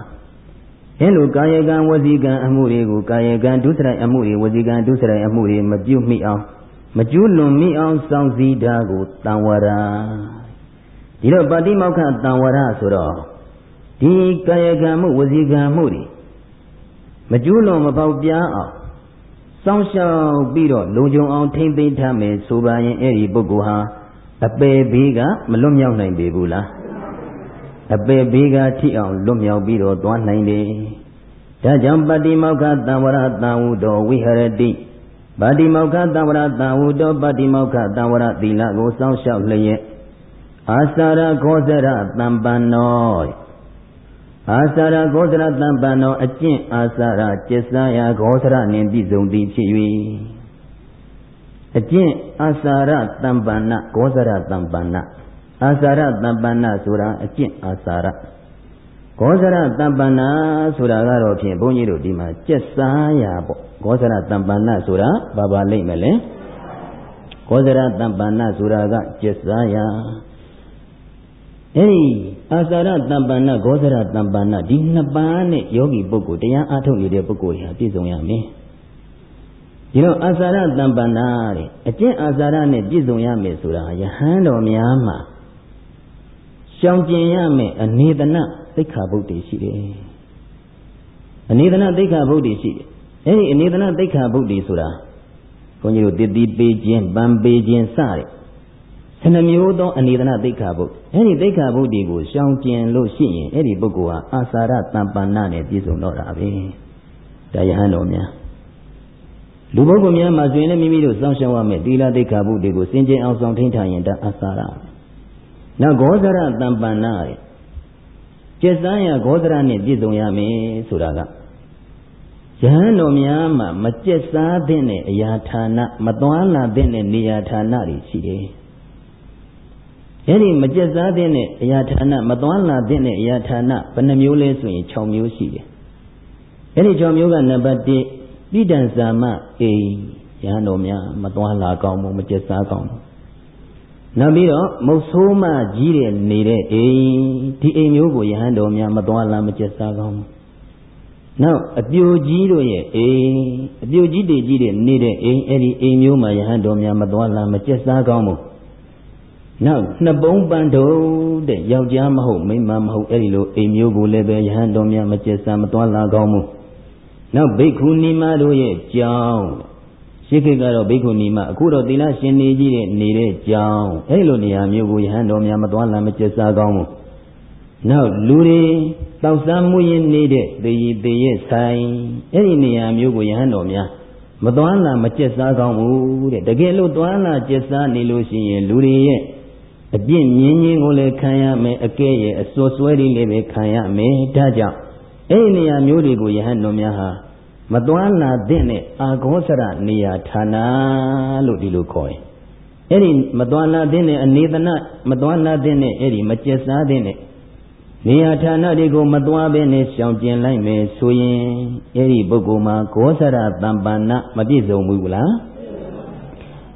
အဲလိုကာယကံဝစီကံအမှုတွေကိုကာယကံဒုစရိုက်အမှုတွေဝစီကံဒုစရိုက်အမှုတွေမပြုတ်မိအောင်မကျွလွန်မိအောင်စောင့်စည်းတာကိုတံဝရဒီတော့ပါတိမောက္ခတံဝရဆိုတော့ဒီကာယကံမှုဝစီကံမှုတွေမကျွလွန်မပေါက်ပြားအောင် စောင့်ရှောက်ပြီးတော့လုံခြုံအောင်ထိမ့်သိမ်းထားမယ်ဆိုပါရင်အဲ့ဒီပုဂ္ဂိုလ်ဟာအပေဘေးကမလွတ်မြောက်နိုင်ပေဘူးလားအပေဘေးကထိအောင်လွတ်မြောက်ပြီးတော့သွားနိုင်တယ်ဒါကြောင့်ပတိမောက္ခတံဝရတံဝုတော်ဝိဟရတိပတိမောက္ခတံဝရတံဝုတော်ပတိမောက္ခတံဝရသီလကိုစောင့်ရှောက်လျက်အာစာရခောဇရတံပန္နော အာစာရခောဇရတံပန္နောအကျင့်အာစာရကျစ္စာယခောဇရနှင့်ပြည့်စုံသည်ဖြစ်၍အကျင့်အာစာရတံပန္နခောဇရတံပန္နအာစာရတံပန္နဆိုတာအကျင့်အာစာရဂောဇရတံပန္နဆိုတာကတော့ဖြင့်ဘုန်းကြီးတို့ဒီမှာကျက်စားရပေါ့ဂောဇရတံပန္နဆိုတာဘာပါလိမ့်မလဲဂောဇရတံပန္နဆိုတာကကျက်စားရ အဲဒီအာစာရတမ္ပန္နဂောဇရတမ္ပန္နဒီနှစ်ပါးနဲ့ယောဂီပုဂ္ဂိုလ်တရားအားထုတ်နေတဲ့ပုဂ္ဂိုလ်တွေဟာပြည့်စုံရမယ်ဒီတော့အာစာရတမ္ပန္နတဲ့အကျင့်အာစာရနဲ့ပြည့်စုံရမယ်ဆိုတာယဟန်တော်များမှာရှောင်ကျင်ရမယ်အနေသနသိက္ခာပုဒ်တွေရှိတယ်အနေသနသိက္ခာပုဒ်တွေရှိတယ်အဲဒီအနေသနသိက္ခာပုဒ်တွေဆိုတာဘုန်းကြီးတို့တည်တည်ပေးခြင်းပံပေးခြင်းစတဲ့ဆ နှမျိုးသောအနေသနသိက္ခာပုဒ်အဲ့ဒီသိက္ခာပုဒ်တွေကိုရှောင်ကျင်လို့ရှိရင်အဲ့ဒီပုဂ္ဂိုလ်ဟာအာစာရတမ္ပန္နနဲ့ပြည့်စုံတော့တာပဲဒါယဟန်တော်များလူပုဂ္ဂိုလ်များမှာဆိုရင်လည်းမိမိတို့စောင့်ရှောက်ရမယ်သီလသိက္ခာပုဒ်တွေကိုစင်ကြင်အောင်ဆောင်ထိန်ထားရင်ဒါအာစာရနောက်ဂောဇရတမ္ပန္နရဲ့ကျက်စားရဂောဇရနဲ့ပြည့်စုံရမယ်ဆိုတာကယဟန်တော်များမှာမကျက်စားတဲ့အရာဌာနမသွားလာတဲ့နေရာဌာနတွေရှိတယ် အဲ့ဒီမကျက်စားတဲ့အရာဌာနမသွားလာတဲ့အရာဌာနဘယ်နှမျိုးလဲဆိုရင်6မျိုးရှိတယ်အဲ့ဒီ6မျိုးကနံပါတ်1ပိဋံဇာမအိရဟန်းတော်များမသွားလာကောင်းဘူးမကျက်စားကောင်းဘူးနောက်ပြီးတော့မုတ်ဆိုးမကြီးတဲ့နေတဲ့အိမ်ဒီအိမ်မျိုးကိုယဟန်တော်များမသွားလာမကျက်စားကောင်းဘူးနောက်အပြိုကြီးတို့ရဲ့အိမ်အပြိုကြီးတည်ကြီးတဲ့နေတဲ့အိမ်အဲ့ဒီအိမ်မျိုးမှာယဟန်တော်များမသွားလာမကျက်စားကောင်းဘူး နောက်နှစ်ပုံးပန်းတုံးတဲ့ယောက်ျားမဟုတ်မိန်းမမဟုတ်အဲ့ဒီလိုအိမ်မျိုးကိုလည်းပဲယဟန်တော်များမကျက်စာမသွားလာကောင်းမှုနောက်ဘိက္ခုနီမတို့ရဲ့ကြောင်းရှိခေတ်ကတော့ဘိက္ခုနီမအခုတော့သီလရှင်နေကြီးတဲ့နေတဲ့ကြောင်းအဲ့လိုနေရာမျိုးကိုယဟန်တော်များမသွားလာမကျက်စာကောင်းမှုနောက်လူတွေတောက်စားမှုရင်နေတဲ့သေရီသေရဲ့ဆိုင်အဲ့ဒီနေရာမျိုးကိုယဟန်တော်များမသွားလာမကျက်စားကောင်းဘူးတဲ့တကယ်လို့သွားလာကျက်စားနေလို့ရှိရင်လူတွေရဲ့ အပြစ်မြင်းချင်းကိုလည်းခံရမယ်အကဲ့ရဲ့အစွဆွဲတွေလည်းပဲခံရမယ်ဒါကြောင့်အဲ့ဒီနေရာမျိုးတွေကိုယဟန်တော်များဟာမသွားလာတဲ့နဲ့အာဂောစရနေရာဌာနလို့ဒီလိုခေါ်တယ်အဲ့ဒီမသွားလာတဲ့နဲ့အနေသနမသွားလာတဲ့နဲ့အဲ့ဒီမကျက်စားတဲ့နဲ့နေရာဌာနတွေကိုမသွားဘဲနဲ့ရှောင်ကျင်လိုက်မယ်ဆိုရင်အဲ့ဒီပုဂ္ဂိုလ်မှာဂောစရတမ္ပန္နမပြည့်စုံဘူးလား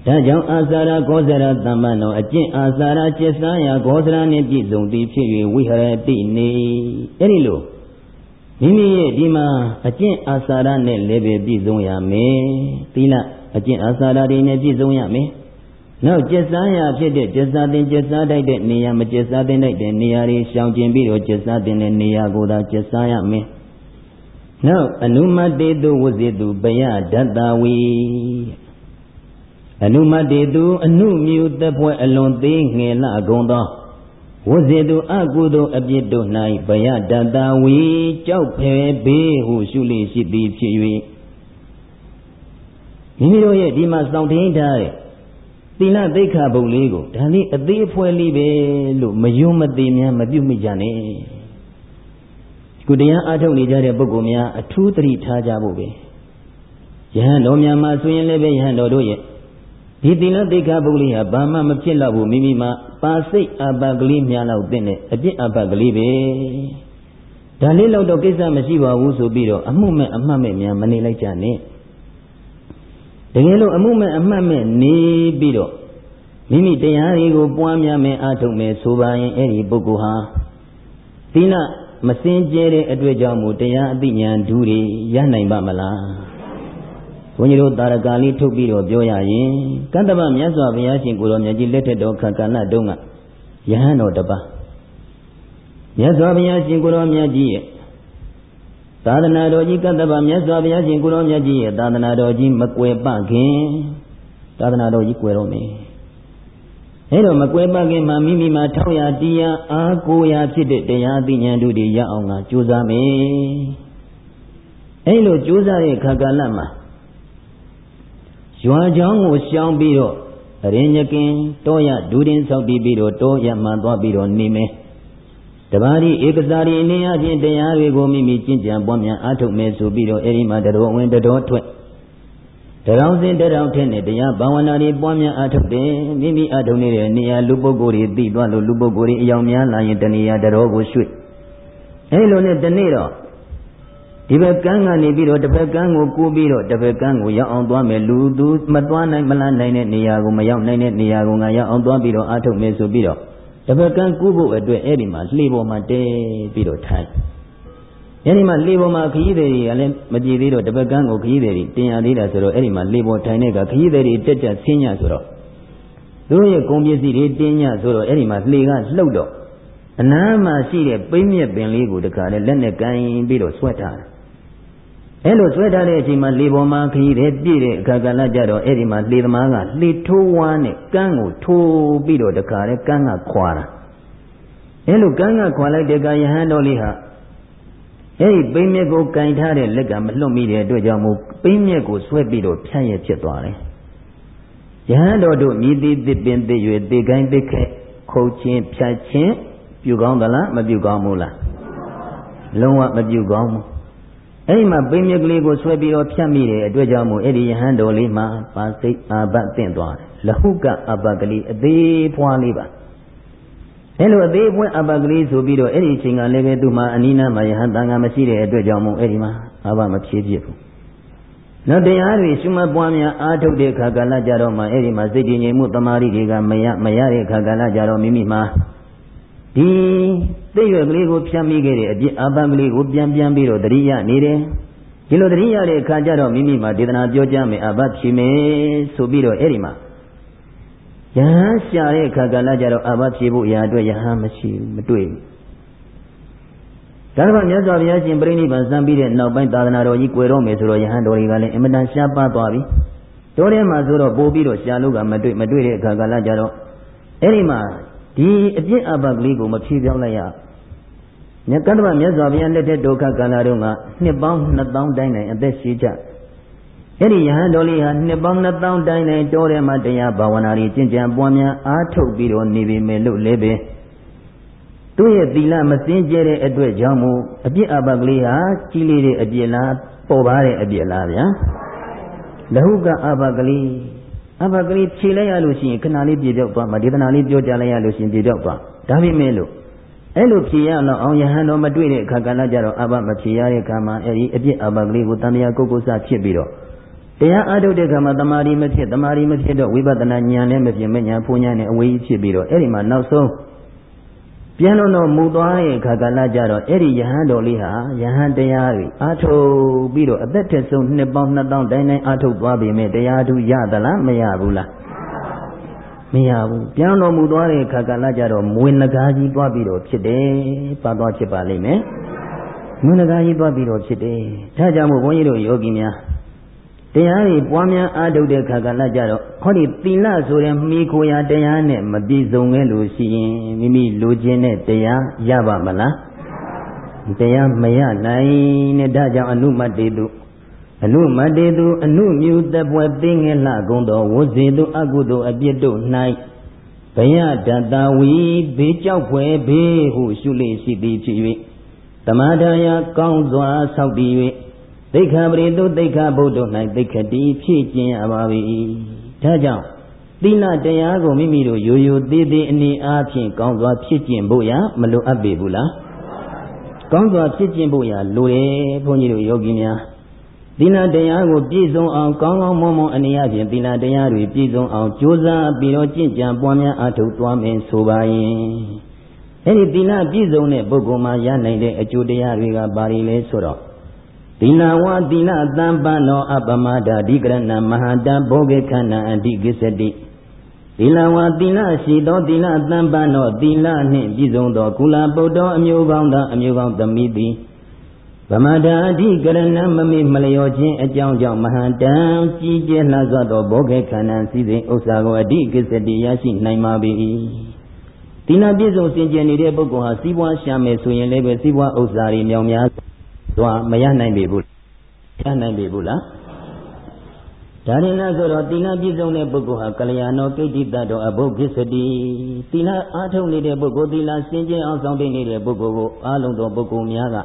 ဒါကြောင့်အာစာရဂောဇရသမ္မနောအကျင့်အာစာရကျက်စားရာဂောဇရနှင့်ပြည့်စုံသည်ဖြစ်၍ဝိဟရတိနေအဲ့ဒီလိုမိမိရဲ့ဒီမှာအကျင့်အာစာရနဲ့လည်းပဲပြည့်စုံရမယ်သီလအကျင့်အာစာရတွေနဲ့ပြည့်စုံရမယ်နောက်ကျက်စားရာဖြစ်တဲ့ကျက်စားတင်ကျက်စားတိုက်တဲ့နေရာမကျက်စားတင်တိုက်တဲ့နေရာတွေရှောင်ကျင်ပြီးတော့ကျက်စားတင်တဲ့နေရာကိုသာကျက်စားရမယ်နောက်အနုမတေတုဝဇိတုပယဒတ္တဝီ အနုမတေသူအနုမြူသက်ပွဲအလွန်သေးငယ်လကုန်သောဝဇေတုအကုသိုလ်အပြစ်တို့၌ဗယတတဝီကြောက်ဖယ်ဘေးဟုရှုလိရှိသည်ဖြစ်၍မိမိတို့ရဲ့ဒီမှာစောင့်ထင်းထားတဲ့သီလသိက္ခာပုဒ်လေးကိုဒါလေးအသေးအဖွဲလေးပဲလို့မယုံမသိများမပြုတ်မိကြနဲ့ကုတရားအားထုတ်နေကြတဲ့ပုဂ္ဂိုလ်များအထူးသတိထားကြဖို့ပဲယဟန်တော်များမှာဆိုရင်လည်းပဲယဟန်တော်တို့ရဲ့ ဒီသီလသိက္ခာပုဂ္ဂလိဟာဘာမှမဖြစ်တော့ဘူးမိမိမှာပါစိတ်အပကလေးများလောက်တဲ့နဲ့အပြစ်အပကလေးပဲဒါလေးလောက်တော့ကိစ္စမရှိပါဘူးဆိုပြီးတော့အမှုမဲ့အမှတ်မဲ့များမနေလိုက်ကြနဲ့တကယ်လို့အမှုမဲ့အမှတ်မဲ့နေပြီးတော့မိမိတရားတွေကိုပွားများမယ်အားထုတ်မယ်ဆိုပါရင်အဲ့ဒီပုဂ္ဂိုလ်ဟာသီလမစင်ကြဲတဲ့အတွေ့အကြုံမူတရားအသိဉာဏ်ဓုတွေရနိုင်ပါမလား ဘုန်းကြီးတို့တာရကာလေးထုတ်ပြီးတော့ပြောရရင်ကတ္တဗမြတ်စွာဘုရားရှင်ကိုယ်တော်မြတ်ကြီးလက်ထက်တော်ခန္ကလတုံးကယဟန်တော်တပါးမြတ်စွာဘုရားရှင်ကိုယ်တော်မြတ်ကြီးရဲ့သာသနာတော်ကြီးကတ္တဗမြတ်စွာဘုရားရှင်ကိုယ်တော်မြတ်ကြီးရဲ့သာသနာတော်ကြီးမကွယ်ပခင်သာသနာတော်ကြီးကွယ်တော်မယ်အဲတော့မကွယ်ပတ်ခင်မှာမိမိမှာထောက်ရတရားအားကိုးရဖြစ်တဲ့တရားသိဉာဏ်တို့တွေရအောင်ကကြိုးစားမယ်အဲလိုကြိုးစားတဲ့ခါကာလမှာ ရွာချောင်းကိုရှောင်ပြီးတော့အရင်ညကင်တောရဒူးတင်ဆောက်ပြီးပြီးတော့တောရမှသွားပြီးတော့နေမယ်တပါးဒီဧကစားရီအနေအချင်းတရားတွေကိုမိမိကျင့်ကြံပွားများအားထုတ်မယ်ဆိုပြီးတော့အဲဒီမှာတတော်ဝင်တတော်ထွက်တရောင်စင်တရောင်ထက်နဲ့တရားဘာဝနာတွေပွားများအားထုတ်တယ်မိမိအားထုတ်နေတဲ့နေရာလူပုဂ္ဂိုလ်တွေသိသွားလို့လူပုဂ္ဂိုလ်တွေအယောင်များလာရင်တဏှာတတော်ကိုရွှေ့အဲလိုနဲ့တနေ့တော့ ဒီဘက်ကန်းကနေပြီးတော့တစ်ဘက်ကန်းကိုကူးပြီးတော့တစ်ဘက်ကန်းကိုရောက်အောင်သွားမယ်လူသူမသွားနိုင်မလန်းနိုင်တဲ့နေရာကိုမရောက်နိုင်တဲ့နေရာကိုငါရောက်အောင်သွားပြီးတော့အားထုတ်မယ်ဆိုပြီးတော့တစ်ဘက်ကန်းကူးဖို့အတွက်အဲ့ဒီမှာလှေပေါ်မှာတဲပြီးတော့ထိုင်အဲ့ဒီမှာလေပေါ်မှာခရီးသည်တွေကလည်းမကြည်သေးတော့တပတ်ကန်းကိုခရီးသည်တွေတင်ရသေးတာဆိုတော့အဲ့ဒီမှာလေပေါ်ထိုင်တဲ့ကခရီးသည်တွေတက်တက်ဆင်းညဆိုတော့သူတို့ရဲ့ကုန်ပစ္စည်းတွေတင်းညဆိုတော့အဲ့ဒီမှာလှေကလှုပ်တော့အနားမှာရှိတဲ့ပိမြက်ပင်လေးကိုတခါလဲလက်နဲ့ကန်ပြီးတော့ဆွဲထားတယ် အဲ့လိုဆွဲထားတဲ့အချိန်မှာလေပေါ်မှာခရီးသည်ပြည့်တဲ့အခါကလည်းကြတော့အဲ့ဒီမှာလေသမားကလှေထိုးဝမ်းနဲ့ကန်းကိုထိုးပြီးတော့တခါလဲကန်းကခွာတာအဲ့လိုကန်းကခွာလိုက်တဲ့ကယဟန်တော်လေးဟာအဲ့ဒီပိမြက်ကိုကင်ထားတဲ့လက်ကမလွတ်မိတဲ့အတွက်ကြောင့်မို့ပိမြက်ကိုဆွဲပြီးတော့ဖြန့်ရဖြစ်သွားတယ်။ယဟန်တော်တို့မြည်သည်သစ်ပင်သိ၍သေကိုင်းသိခဲ့ခုတ်ချင်းဖြတ်ချင်းပြုကောင်းသလားမပြုကောင်းဘူးလား။လုံးဝမပြုကောင်းဘူး။ အဲ့ဒီမှာပိမြက်ကလေးကိုဆွဲပြီးတော့ဖြတ်မိတဲ့အတွက်ကြောင့်မို့အဲ့ဒီယဟန်တော်လေးမှာပါစိတ်အာဘတ်တင့်သွားတယ်။လဟုကအဘကလေးအသေးဖွားလေးပါ။အဲလိုအသေးအပွင့်အပကလေးဆိုပြီးတော့အဲ့ဒီအချိန်ကလည်းပဲသူ့မှာအနိနာမယဟန်တန်ခါမရှိတဲ့အတွက်ကြောင့်မို့အဲ့ဒီမှာအဘမဖြည့်ပြဘူး။နောက်တရားတွေရှုမှတ်ပွားများအားထုတ်တဲ့အခါကာလကြတော့မှအဲ့ဒီမှာစိတ်တည်ငြိမ်မှုတမာရီတွေကမရမရတဲ့အခါကာလကြတော့မိမိမှာ ဒီသိရွက်ကလေးကိုဖြတ်မိခဲ့တဲ့အပြစ်အပကလေးကိုပြန်ပြန်ပြီးတော့တရိယာနေတယ်။ဒီလိုတရိယာတဲ့အခါကျတော့မိမိမှာဒေသနာပြောကြမယ်အဘဖြေမယ်ဆိုပြီးတော့အဲ့ဒီမှာယဟန်ရှာတဲ့အခါကလည်းကြတော့အဘဖြေဖို့အရာအတွက်ယဟန်မရှိဘူးမတွေ့ဘူးဒါကမြတ်စွာဘုရားရှင်ပြိဋိဘံစံပြီးတဲ့နောက်ပိုင်းသာသနာတော်ကြီးကွယ်တော့မယ်ဆိုတော့ယဟန်တော်တွေကလည်းအင်မတန်ရှားပါသွားပြီတိုးထဲမှာဆိုတော့ပို့ပြီးတော့ရှားလို့ကမတွေ့မတွေ့တဲ့အခါကလည်းကြတော့အဲ့ဒီမှာ ဒီအပြစ်အဘကလေးကိုမဖြေပြောင်းလိုက်ရမြတ်ကတ္တဗမြတ်စွာဘုရားလက်ထက်ဒုက္ခကာလတုန်းကနှစ်ပေါင်း2000တိုင်းတိုင်းအသက်ရှိကြအဲ့ဒီယဟန်တော်လေးဟာနှစ်ပေါင်း2000တိုင်းတိုင်းတောထဲမှာတရားဘာဝနာတွေကျင့်ကြံပွားများအားထုတ်ပြီးတော့နေပြီမယ်လို့လည်းပဲသူ့ရဲ့သီလမစင်ကြဲတဲ့အတွက်ကြောင့်မို့အပြစ်အပကလေးဟာကြီးလေးတဲ့အပြစ်လားပေါ်ပါတဲ့အပြစ်လားဗျာလဟုကအပကလေး အပကလေးဖြေလိုက်ရလို့ရှိရင်ခဏလေးပြေပြောက်သွားမှာဒေသနာလေးပြောကြလိုက်ရလို့ရှိရင်ပြေပြောက်သွားဒါပေမဲ့လို့အဲ့လိုဖြေရတော့အောင်ယဟန်တော်မတွေ့တဲ့အခါကလည်းကြတော့အပမဖြေရတဲ့အခါမှာအဲ့ဒီအပြစ်အပကလေးကိုတန်မြာကုတ်ကုတ်ဆဖြစ်ပြီးတော့တရားအားထုတ်တဲ့ခါမှာတမာရီမဖြစ်တမာရီမဖြစ်တော့ဝိပဿနာဉာဏ်နဲ့မဖြစ်မဉာဏ်ဖူဉာဏ်နဲ့အဝေးဖြစ်ပြီးတော့အဲ့ဒီမှာနောက်ဆုံး ပြန်လို့တော့မူသွားရဲ့ခါကလာကြတော့အဲ့ဒီယဟန်တော်လေးဟာယဟန်တရားတွေအားထုတ်ပြီးတော့အသက်ထက်ဆုံးနှစ်ပေါင်း2000တိုင်းတိုင်းအားထုတ်သွားပြီမဲ့တရားသူရသလားမရဘူးလားမရဘူးပြန်တော်မူသွားတဲ့ခါကလာကြတော့မွေနဂါကြီးသွားပြီးတော့ဖြစ်တယ်ပါသွားဖြစ်ပါလိမ့်မယ်မွေနဂါကြီးသွားပြီးတော့ဖြစ်တယ်ဒါကြောင့်မို့ဘုန်းကြီးတို့ယောဂီများ တရားတွေပွားများအားထုတ်တဲ့ခါကလည်းကြတော့ဟောဒီသီလဆိုတဲ့မိခိုရာတရားနဲ့မပြည့်စုံခဲ့လို့ရှိရင်မိမိလိုချင်တဲ့တရားရပါမလားတရားမရနိုင်နဲ့ဒါကြောင့်အနုမတ္တေတုအနုမတ္တေတုအနုမြူတပွဲသိငယ်လှကုန်သောဝဇေတုအကုသိုလ်အပြစ်တို့၌ဘယတတဝီဘေးကြောက်ဖွယ်ဘေးဟုရှုလေရှိသည်ဖြစ်၍တမထာယကောင်းစွာဆောက်တည်၍ သိက္ခာပရိတုသိက္ခာဘုဒ္ဓ၌သိက္ခတိဖြည့်ကျင်ရပါ၏ဒါကြောင့်သီလတရားကိုမိမိတို့ရိုးရိုးသေးသေးအနေအားဖြင့်ကောင်းစွာဖြစ်ကျင့်ဖို့ရမလိုအပ်ပေဘူးလားကောင်းစွာဖြစ်ကျင့်ဖို့ရလိုတယ်ဘုန်းကြီးတို့ယောဂီများသီလတရားကိုပြည့်စုံအောင်ကောင်းကောင်းမွန်မွန်အနေအချင်းသီလတရားတွေပြည့်စုံအောင်ကြိုးစားပြီးတော့ကျင့်ကြံပွားများအားထုတ်သွားမယ်ဆိုပါရင်အဲ့ဒီသီလပြည့်စုံတဲ့ပုဂ္ဂိုလ်မှာရနိုင်တဲ့အကျိုးတရားတွေကဘာတွေလဲဆိုတော့ သီလဝါသီလသံပန္နောအပမဒာဓိကရဏမဟာတဘောဂေခန္ဓာအဓိကိစ္စတိသီလဝါသီလရှိသောသီလသံပန္နောသီလနှင့်ပြည့်စုံသောကုလပုတ္တောအမျိုးကောင်းသောအမျိုးကောင်းသမီးသည်ဗမဒာအဓိကရဏမမေမလျောခြင်းအကြောင်းကြောင့်မဟာတံကြီးကျယ်လှစွာသောဘောဂေခန္ဓာစည်းစိမ်ဥစ္စာကိုအဓိကိစ္စတိရရှိနိုင်ပါ၏သီလပြည့်စုံစင်ကြယ်နေတဲ့ပုဂ္ဂိုလ်ဟာစီးပွားရှာမယ်ဆိုရင်လည်းပဲစီးပွားဥစ္စာတွေမြောင်များ စွာမရနိုင်ပေဘူးရနိုင်ပေဘူးလားဒါရင်လားဆိုတော့သီလပြည့်စုံတဲ့ပုဂ္ဂိုလ်ဟာကလျာဏောကိဋ္တိတတော်အဘုဂစ္စတိသီလအားထုတ်နေတဲ့ပုဂ္ဂိုလ်သီလစင်ကြယ်အောင်ဆောင်သိနေတဲ့ပုဂ္ဂိုလ်ကိုအားလုံးသောပုဂ္ဂိုလ်များက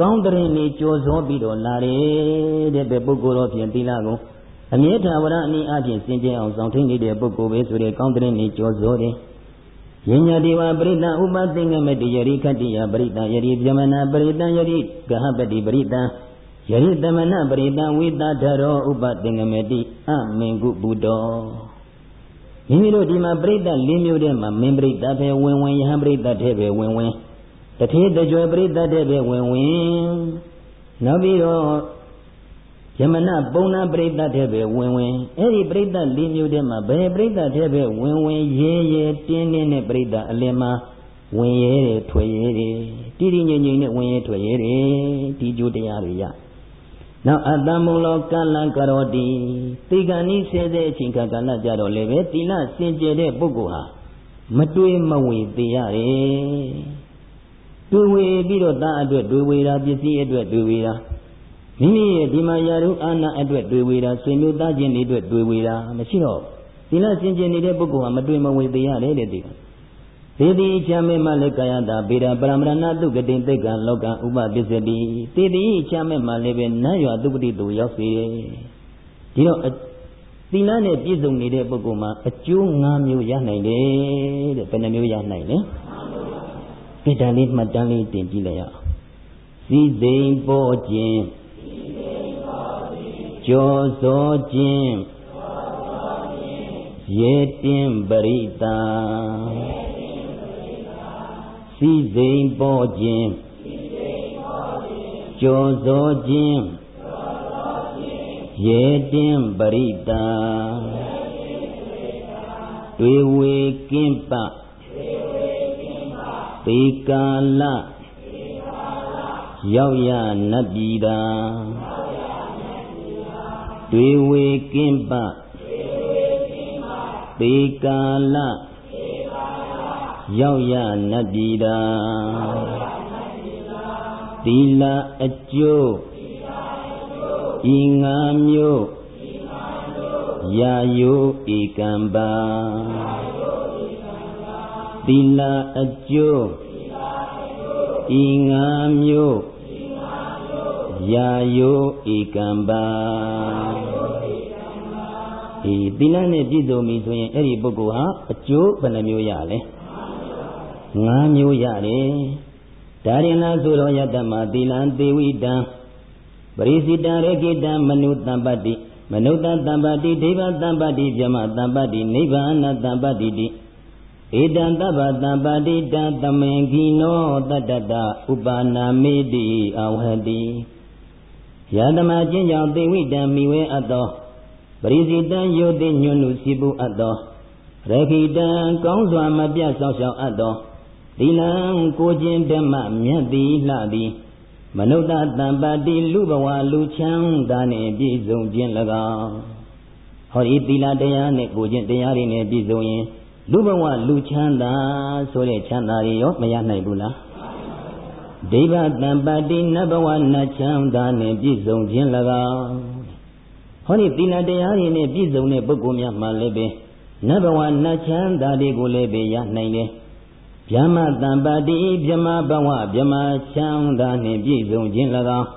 ကောင်းတဲ့နေကြော်စောပြီးတော့လာတယ်တဲ့ပဲပုဂ္ဂိုလ်တော်ဖြင့်သီလကိုအမြဲတမ်းဝရအနည်းအချင်းစင်ကြယ်အောင်ဆောင်ထိန်နေတဲ့ပုဂ္ဂိုလ်ပဲဆိုတဲ့ကောင်းတဲ့နေကြော်စောတယ် ယညတိဝပရိတဥပသင်္ကမတိယရိခတ္တိယပရိတယရိပြမနာပရိတယရိဂဟပတိပရိတယရိသမဏပရိတဝိတထရောဥပသင်္ကမတိအမင်ကုပုတောမိမိတို့ဒီမှာပရိသတ်၄မျိုးတည်းမှာမင်းပရိသတ်ပဲဝင်ဝင်ယဟန်ပရိသတ်တဲ့ပဲဝင်ဝင်တထေတကြွယ်ပရိသတ်တဲ့ပဲဝင်ဝင်နောက်ပြီးတော့ ယမနပုံနာပရိသတ်တဲ့ပဲဝင်ဝင်အဲ့ဒီပရိသတ်၄မျိုးတည်းမှာဘယ်ပရိသတ်တဲ့ပဲဝင်ဝင်ရဲရဲတင်းတင်းနဲ့ပရိသတ်အလင်မှာဝင်ရဲတယ်ထွက်ရဲတယ်တိတိငြိမ်ငြိမ်နဲ့ဝင်ရဲထွက်ရဲတယ်ဒီကြိုးတရားတွေရနောက်အတ္တမုံလောကလံကရောတိတိကဏီဆဲတဲ့အချိန်ခါကာလကြတော့လည်းပဲတိလစင်ကြယ်တဲ့ပုဂ္ဂိုလ်ဟာမတွေးမဝေသေးရတယ်တွေးဝေပြီးတော့သားအတွက်တွေးဝေတာပစ္စည်းအတွက်တွေးဝေတာ မိမိရဲ့ဒီမှာယာရုအာနာအတွက်တွေးဝေတာဆွေမျိုးသားချင်းတွေအတွက်တွေးဝေတာမရှိတော့တိလစင်ကြယ်နေတဲ့ပုဂ္ဂိုလ်ဟာမတွေးမဝေသေးရတယ်တဲ့ဒီကသေတိချမ်းမဲ့မလည်းကာယတာဗေဒပရမရဏတုကတိသိက္ခာလောကဥပပစ္စတိသေတိချမ်းမဲ့မလည်းပဲနတ်ရွာတုပတိတူရောက်စေတယ်ဒီတော့သီလနဲ့ပြည့်စုံနေတဲ့ပုဂ္ဂိုလ်မှာအကျိုး၅မျိုးရနိုင်တယ်တဲ့ဘယ်နှမျိုးရနိုင်လဲပိဋကလေးမှတ်တမ်းလေးတင်ကြည့်လိုက်ရအောင်စီစိန်ပေါ်ခြင်း ကြောစောခြင်းရေတင်ပရိတာစီစိန်ပေါ်ခြင်းကြောစောခြင်းရေတင်ပရိတာတွေဝေကင်းပပေကာလရောက်ရနတ်ပြည်သာ တွေဝေကင်းပပေကာလရောက်ရနတ်ပြည်သာသီလအကျိုးဤငါမျိုးယာယုဧကံပါသီလအကျိုးဤငါမျိုး ယာယုဧကံပါဒီသီလနဲ့ပြည့်စုံပြီဆိုရင်အဲ့ဒီပုဂ္ဂိုလ်ဟာအကျိုးဘယ်နှမျိုးရလဲ၅မျိုးရတယ်ဒါရင်လားဆိုတော့ယတ္တမသီလံသေဝိတံပရိစိတံရေကိတံမနုတံပတ္တိမနုဿတံပတ္တိဒိဗတံပတ္တိဗြဟ္မတံပတ္တိနိဗ္ဗာနတံပတ္တိတိဧတံတဗ္ဗတံပတိတံတမင်ခိနောတတ္တတဥပါနာမေတိအဝဟတိ ယတမချင်းကြောင့်သေဝိတံမိဝဲအပ်သောပရိစိတံယုတ်တိညွန်းလူစီပူအပ်သောရခိတံကောင်းစွာမပြတ်ဆောက်ရှောက်အပ်သောသီလံကိုခြင်းဓမ္မမြတ်သည်လှသည်မနုဿတံပါတိလူဘဝလူချမ်းသာနှင့်ပြည့်စုံခြင်း၎င်းဟောဒီသီလတရားနဲ့ကိုခြင်းတရားတွေနဲ့ပြည့်စုံရင်လူဘဝလူချမ်းသာဆိုတဲ့ချမ်းသာတွေရောမရနိုင်ဘူးလား ဒိဗ္ဗတံပါတိနဘဝနချမ်းသာနှင့်ပြည့်စုံခြင်း၎င်းဟောဒီသီလတရားတွေနဲ့ပြည့်စုံတဲ့ပုဂ္ဂိုလ်များမှလည်းပဲနဘဝနချမ်းသာတွေကိုလည်းပဲရနိုင်တယ်ဗျမတံပါတိဗျမဘဝဗျမချမ်းသာနှင့်ပြည့်စုံခြင်း၎င်း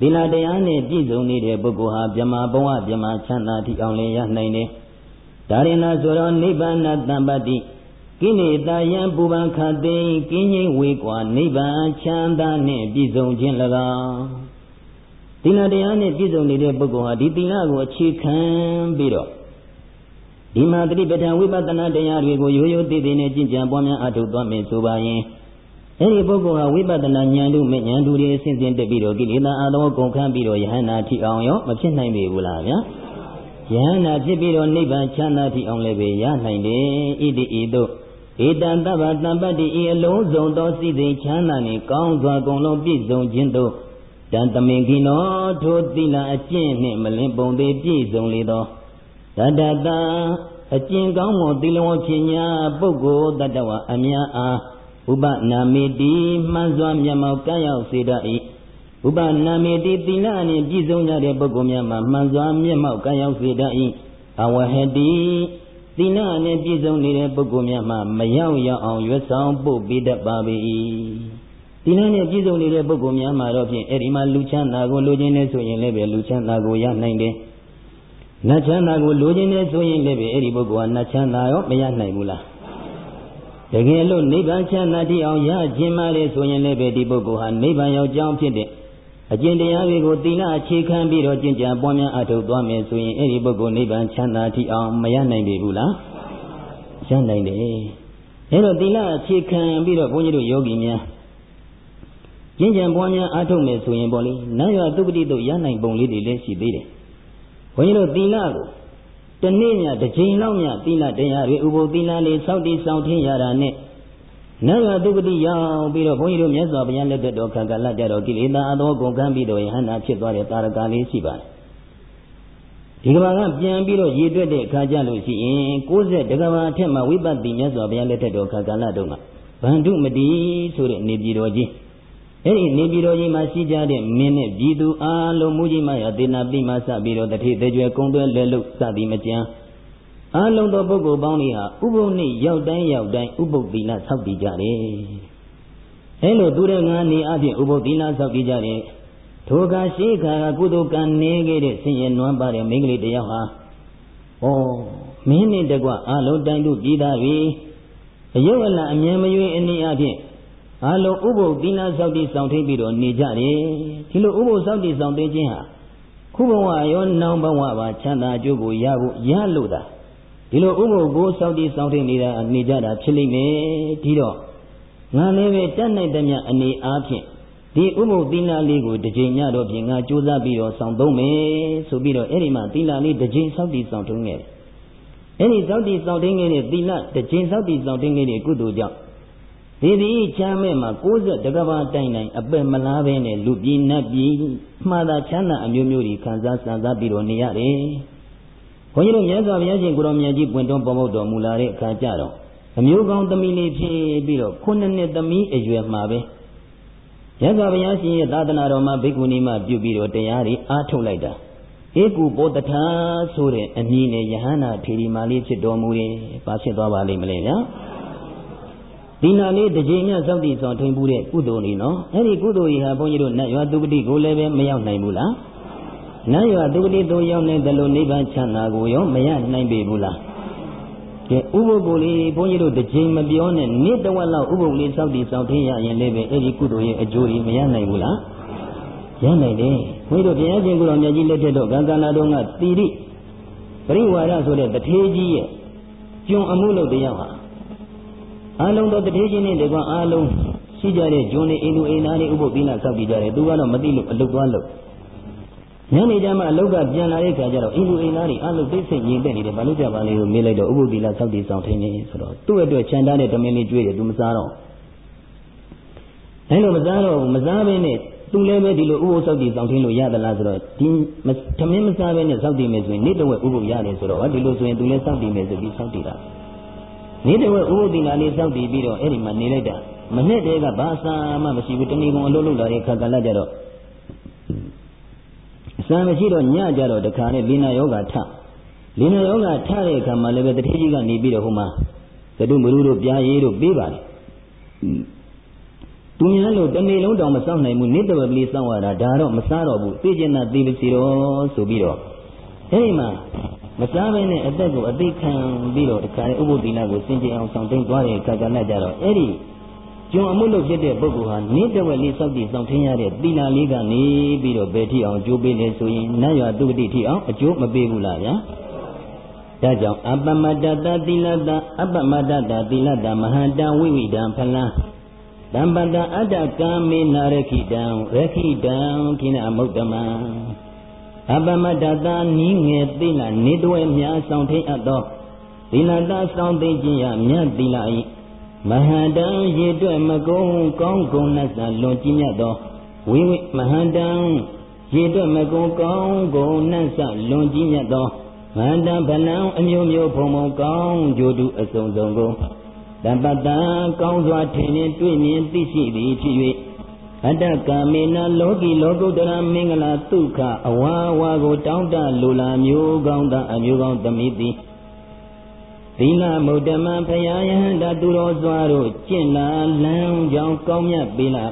သီလတရားနဲ့ပြည့်စုံနေတဲ့ပုဂ္ဂိုလ်ဟာဗျမဘဝဗျမချမ်းသာတိအောင်လည်းရနိုင်တယ်ဒါရင်နာဆိုတော့နိဗ္ဗာန်တမ္ပတ္တိ ကိလေသာယံပူပန်ခတ်သိကင်းငြိမ်ဝေကွာနိဗ္ဗာန်ချမ်းသာနှင့်ပြည့်စုံခြင်း၎င်းသီလတရားနဲ့ပြည့်စုံနေတဲ့ပုဂ္ဂိုလ်ဟာဒီသီလကိုအခြေခံပြီးတော့ဒီမှာတတိပဋ္ဌာန်ဝိပဿနာတရားတွေကိုရိုးရိုးတည်တည်နဲ့ကျင့်ကြံပွားများအထောက်သွားမယ်ဆိုပါရင်အဲဒီပုဂ္ဂိုလ်ဟာဝိပဿနာဉာဏ်တို့မဲ့ဉာဏ်တို့တွေအစဉ်စဉ်တက်ပြီးတော့ကိလေသာအသောကုန်ခန်းပြီးတော့ယဟန္တာထိအောင်ရောမဖြစ်နိုင်ပေဘူးလားဗျာယဟန္တာဖြစ်ပြီးတော့နိဗ္ဗာန်ချမ်းသာထိအောင်လည်းပဲရနိုင်တယ်ဣတိဤသို့ ဧတံတဗ္ဗတံပတ္တိဤအလုံးစုံသောစိတ်သိချမ်းသာနှင့်ကောင်းစွာကုန်လုံးပြည့်စုံခြင်းသို့တန်တမင်ကိနောထိုသီလအကျင့်နှင့်မလင်ပုံသေးပြည့်စုံလေသောတတတအကျင့်ကောင်းမွန်သီလဝခြင်းညာပုဂ္ဂိုလ်တတဝအများအားဥပနာမေတိမှန်စွာမျက်မှောက်ကရောက်စေတတ်၏ဥပနာမေတိသီလနှင့်ပြည့်စုံကြတဲ့ပုဂ္ဂိုလ်များမှာမှန်စွာမျက်မှောက်ကရောက်စေတတ်၏အဝဟတိ သီလနဲ့ပြည့်စုံနေတဲ့ပုဂ္ဂိုလ်များမှာမရောက်ရောက်အောင်ရွတ်ဆောင်ပို့ပေးတတ်ပါ၏သီလနဲ့ပြည့်စုံနေတဲ့ပုဂ္ဂိုလ်များမှာတော့ဖြင့်အဲ့ဒီမှာလူချမ်းသာကိုလိုချင်နေဆိုရင်လည်းပဲလူချမ်းသာကိုရနိုင်တယ်နတ်ချမ်းသာကိုလိုချင်နေဆိုရင်လည်းပဲအဲ့ဒီပုဂ္ဂိုလ်ကနတ်ချမ်းသာရောမရနိုင်ဘူးလားတကယ်လို့နိဗ္ဗာန်ချမ်းသာတိအောင်ရခြင်းမလေဆိုရင်လည်းပဲဒီပုဂ္ဂိုလ်ဟာနိဗ္ဗာန်ရောက်ကြောင်းဖြစ်တဲ့ အကျင့်တရားတွေကိုသီလအခြေခံပြီးတော့ကျင့်ကြံပွားများအထောက်သွားမယ်ဆိုရင်အဲ့ဒီပုဂ္ဂိုလ်နိဗ္ဗာန်ချမ်းသာတိအောင်မရနိုင်ပြီဘူးလားရနိုင်တယ်အဲ့တော့သီလအခြေခံပြီးတော့ဘုန်းကြီးတို့ယောဂီများကျင့်ကြံပွားများအထောက်မယ်ဆိုရင်ပေါ့လေနတ်ရွာသုပတိတို့ရနိုင်ပုံလေးတွေလည်းရှိသေးတယ်ဘုန်းကြီးတို့သီလကိုတနေ့ညတစ်ချိန်လောက်ညသီလတရားတွေဥပုသ်သီလလေးစောင့်တည်ဆောင်ထင်းရတာနဲ့ နတ်ရွာသုပတိရောက်ပြီးတော့ဘုန်းကြီးတို့မြတ်စွာဘုရားလက်ထက်တော်ခန္ဓာလကြတော့ကိလေသာအသောကုန်ကမ်းပြီးတော့ယဟန္တာဖြစ်သွားတဲ့တာရကလေးရှိပါတယ်ဒီကဘာကပြန်ပြီးတော့ရည်တွက်တဲ့အခါကျလို့ရှိရင်60တကဘာအထက်မှာဝိပဿနာမြတ်စွာဘုရားလက်ထက်တော်ခန္ဓာလတုန်းကဗန္ဓုမတိဆိုတဲ့နေပြည်တော်ကြီးအဲ့ဒီနေပြည်တော်ကြီးမှာရှိကြတဲ့မင်းနဲ့ပြည်သူအားလုံးမူကြီးမရသေနာပိမစပြီးတော့တတိတကြွယ်ကုံသွဲလက်လုစသည်မကြမ်း အလုံးသောပုဂ္ဂိုလ်ပေါင်းတွေဟာဥပုပ်နေ့ရောက်တိုင်းရောက်တိုင်းဥပုပ်သီလဆောက်တည်ကြတယ်။အဲလိုသူတဲ့ငါနေအပြင်ဥပုပ်သီလဆောက်တည်ကြတယ်။ထိုကရှိခါကကုသိုလ်ကံနေခဲ့တဲ့ဆင်းရဲနွမ်းပါတဲ့မိန်းကလေးတယောက်ဟာဩမင်းနဲ့တကွအလုံးတိုင်းတို့ပြည်သားတွေအယုတ်အလအမြဲမရွေးအနေအချင်းအလုံးဥပုပ်သီလဆောက်တည်ဆောင်ထိပြီးတော့နေကြတယ်။ဒီလိုဥပုပ်ဆောက်တည်ဆောင်သိခြင်းဟာခုဘဝရောနောင်ဘဝပါချမ်းသာအကျိုးကိုရဖို့ရလို့တာ ဒီလိုဥပုပ်ကိုစောင့်တည်စောင့်ထိန်နေတာနေကြတာဖြစ်လိမ့်မယ်ဒီတော့ငါလည်းပဲတတ်နိုင်တဲ့မြအနေအားဖြင့်ဒီဥပုပ်သီလလေးကိုတစ်ချိန်ညတော့ဖြင့်ငါကြိုးစားပြီးတော့ဆောင်သုံးမယ်ဆိုပြီးတော့အဲ့ဒီမှာသီလလေးတစ်ချိန်စောင့်တည်ဆောင်ထုံးခဲ့တယ်အဲ့ဒီစောင့်တည်ဆောင်ထုံးခဲ့တဲ့သီလတစ်ချိန်စောင့်တည်ဆောင်ထုံးခဲ့တဲ့ကုသိုလ်ကြောင့်ဒီဒီချမ်းမဲ့မှာ60တကဘာတိုင်တိုင်အပက်မလားပဲနဲ့လူပြည်နတ်ပြည်မှားတာချမ်းသာအမျိုးမျိုးကြီးခံစားစံစားပြီးတော့နေရတယ် ဘုန်းကြီးတို့မြတ်စွာဘုရားရှင်ကိုရောမြတ်ကြီးပွင့်တွန်းပေါ်ပေါတော်မူလာတဲ့အခါကျတော့အမျိုးကောင်းသမီးလေးဖြစ်ပြီးတော့ခုနှစ်နှစ်သမီးအရွယ်မှာပဲမြတ်စွာဘုရားရှင်ရဲ့သာသနာတော်မှာဘိက္ခုနီမပြုပြီးတော့တရားတွေအားထုတ်လိုက်တာဧကုပောတထာဆိုတဲ့အမည်နဲ့ယဟန္တာထေရီမာလေးဖြစ်တော်မူတယ်။ဘာဖြစ်သွားပါလိမ့်မလဲဗျာ။ဒီနာလေးတစ်ချိန်မြတ်စောင့်တည်ဆောင်ထိန်ပူးတဲ့ကုသိုလ်လေးနော်။အဲ့ဒီကုသိုလ်ကြီးဟာဘုန်းကြီးတို့နတ်ရွာသူပတိကိုလည်းပဲမရောက်နိုင်ဘူးလား။ နတ်ရွာဒုက္ခတိသို့ရောက်နေတဲ့လို့နိဗ္ဗာန်ချမ်းသာကိုရောမရနိုင်ပေဘူးလားကဲဥပုပ်ကိုလေးဘုန်းကြီးတို့တစ်ချိန်မပြောနဲ့နေ့တဝက်လောက်ဥပုပ်လေးစောက်တည်စောက်ထင်းရရင်လည်းပဲအဲ့ဒီကုသိုလ်ရဲ့အကျိုးကြီးမရနိုင်ဘူးလားရနိုင်တယ်ဘုန်းကြီးတို့ဘုရားရှင်ကိုယ်တော်မြတ်ကြီးလက်ထက်တော့ကံကနာတော်ကတိရိပရိဝါရဆိုတဲ့တထေးကြီးရဲ့ကျွံအမှုလုပ်တရားဟာအလုံးသောတထေးကြီးနဲ့တကွာအလုံးရှိကြတဲ့ကျွန်းနေအိမ်လူအိမ်သားတွေဥပုပ်သီလစောက်တည်ကြတယ်သူကတော့မသိလို့အလုတ်သွားလို့ ညနေကျမှအလုတ်ကပြန်လာတဲ့ခါကျတော့အင်းလူအိမ်သားတွေအလုတ်သိစိတ်ငြိမ်သက်နေတယ်ဘာလို့ကြပါလဲလို့မေးလိုက်တော့ဥပုသီလစောက်တည်ဆောင်ထိုင်နေဆိုတော့သူ့အတွက်ခြံထားတဲ့ဓမင်းလေးကျွေးတယ်သူမစားတော့အဲလိုမစားတော့မစားဘဲနဲ့သူလည်းပဲဒီလိုဥပုစောက်တည်ဆောင်ထိုင်လို့ရသလားဆိုတော့ဒီဓမင်းမစားဘဲနဲ့စောက်တည်မယ်ဆိုရင်နေ့တဝက်ဥပုရတယ်ဆိုတော့ဒီလိုဆိုရင်သူလည်းစောက်တည်မယ်ဆိုပြီးစောက်တည်တာနေ့တဝက်ဥပုသီလလေးစောက်တည်ပြီးတော့အဲ့ဒီမှာနေလိုက်တာမနဲ့တည်းကဘာသာမှမရှိဘူးတဏီကုံအလုပ်လုပ်လာတဲ့ခါကလည်းကြတော့ အစံမရှိတော့ညကြတော့တခါနဲ့လိနာယောဂထလိနာယောဂထတဲ့အခါမှာလည်းပဲတတိကြီးကနေပြီးတော့ဟိုမှာသတုမရုတို့ပြားရည်တို့ပေးပါလေသူများလို့တနေ့လုံးတောင်မစောင့်နိုင်ဘူးနေ့တဝက်ကလေးစောင့်ရတာဒါတော့မစားတော့ဘူးသိကျင်တာသိပါစီတော့ဆိုပြီးတော့အဲဒီမှာငမစားဘဲနဲ့အသက်ကိုအသိခံပြီးတော့တခါလေဥပုသ္တိလကိုစင်ကြယ်အောင်ဆောင်သိမ်းသွားတဲ့အခါကလည်းကြတော့အဲ့ဒီ ကျွန်အမှုလုပ်ဖြစ်တဲ့ပုဂ္ဂိုလ်ဟာနေ့တဝက်လေးစောင့်တည်ဆောင်ထင်းရတဲ့သီလလေးကနေပြီးတော့ဘယ်ထိအောင်ကြိုးပေးလဲဆိုရင်နတ်ရွာတုဂတိထိအောင်အကျိုးမပေးဘူးလားဗျာဒါကြောင့်အပ္ပမတ္တတသီလတအပ္ပမတ္တတသီလတမဟာတဝိဝိဒံဖလံတမ္ပတအတ္တကာမေနာရခိတံရခိတံခိနအမုဒ္ဓမံအပမတ္တတာနီးငယ်သီလနေတွဲများဆောင်ထိန်အပ်သောသီလတာဆောင်သိခြင်းရမြတ်သီလဤ မဟာတံရေတွဲ့မကုန်းကောင်းကုန်နတ်သာလွန်ကြည်မြတ်သောဝိဝိမဟာတံရေတွဲ့မကုန်းကောင်းကုန်နတ်သာလွန်ကြည်မြတ်သောမဟာတံဗလံအမျိုးမျိုးဖုံဖုံကောင်းကြိုးတုအစုံစုံကိုတပတ္တကောင်းစွာထင်မြင်တွေ့မြင်သိရှိသည်ဖြစ်၍အတ္တကာမေနလောကီလောကုတ္တရာမင်္ဂလာဒုက္ခအဝါဝါကိုတောင်းတလိုလာမျိုးကောင်းသောအမျိုးကောင်းသမိသည် သီလမုဒ္ဓမဖယားယဟန္တာသူတော်စွာတို့ကျင့်လာလမ်းကြောင်းကောင်းမြတ်ပေလာ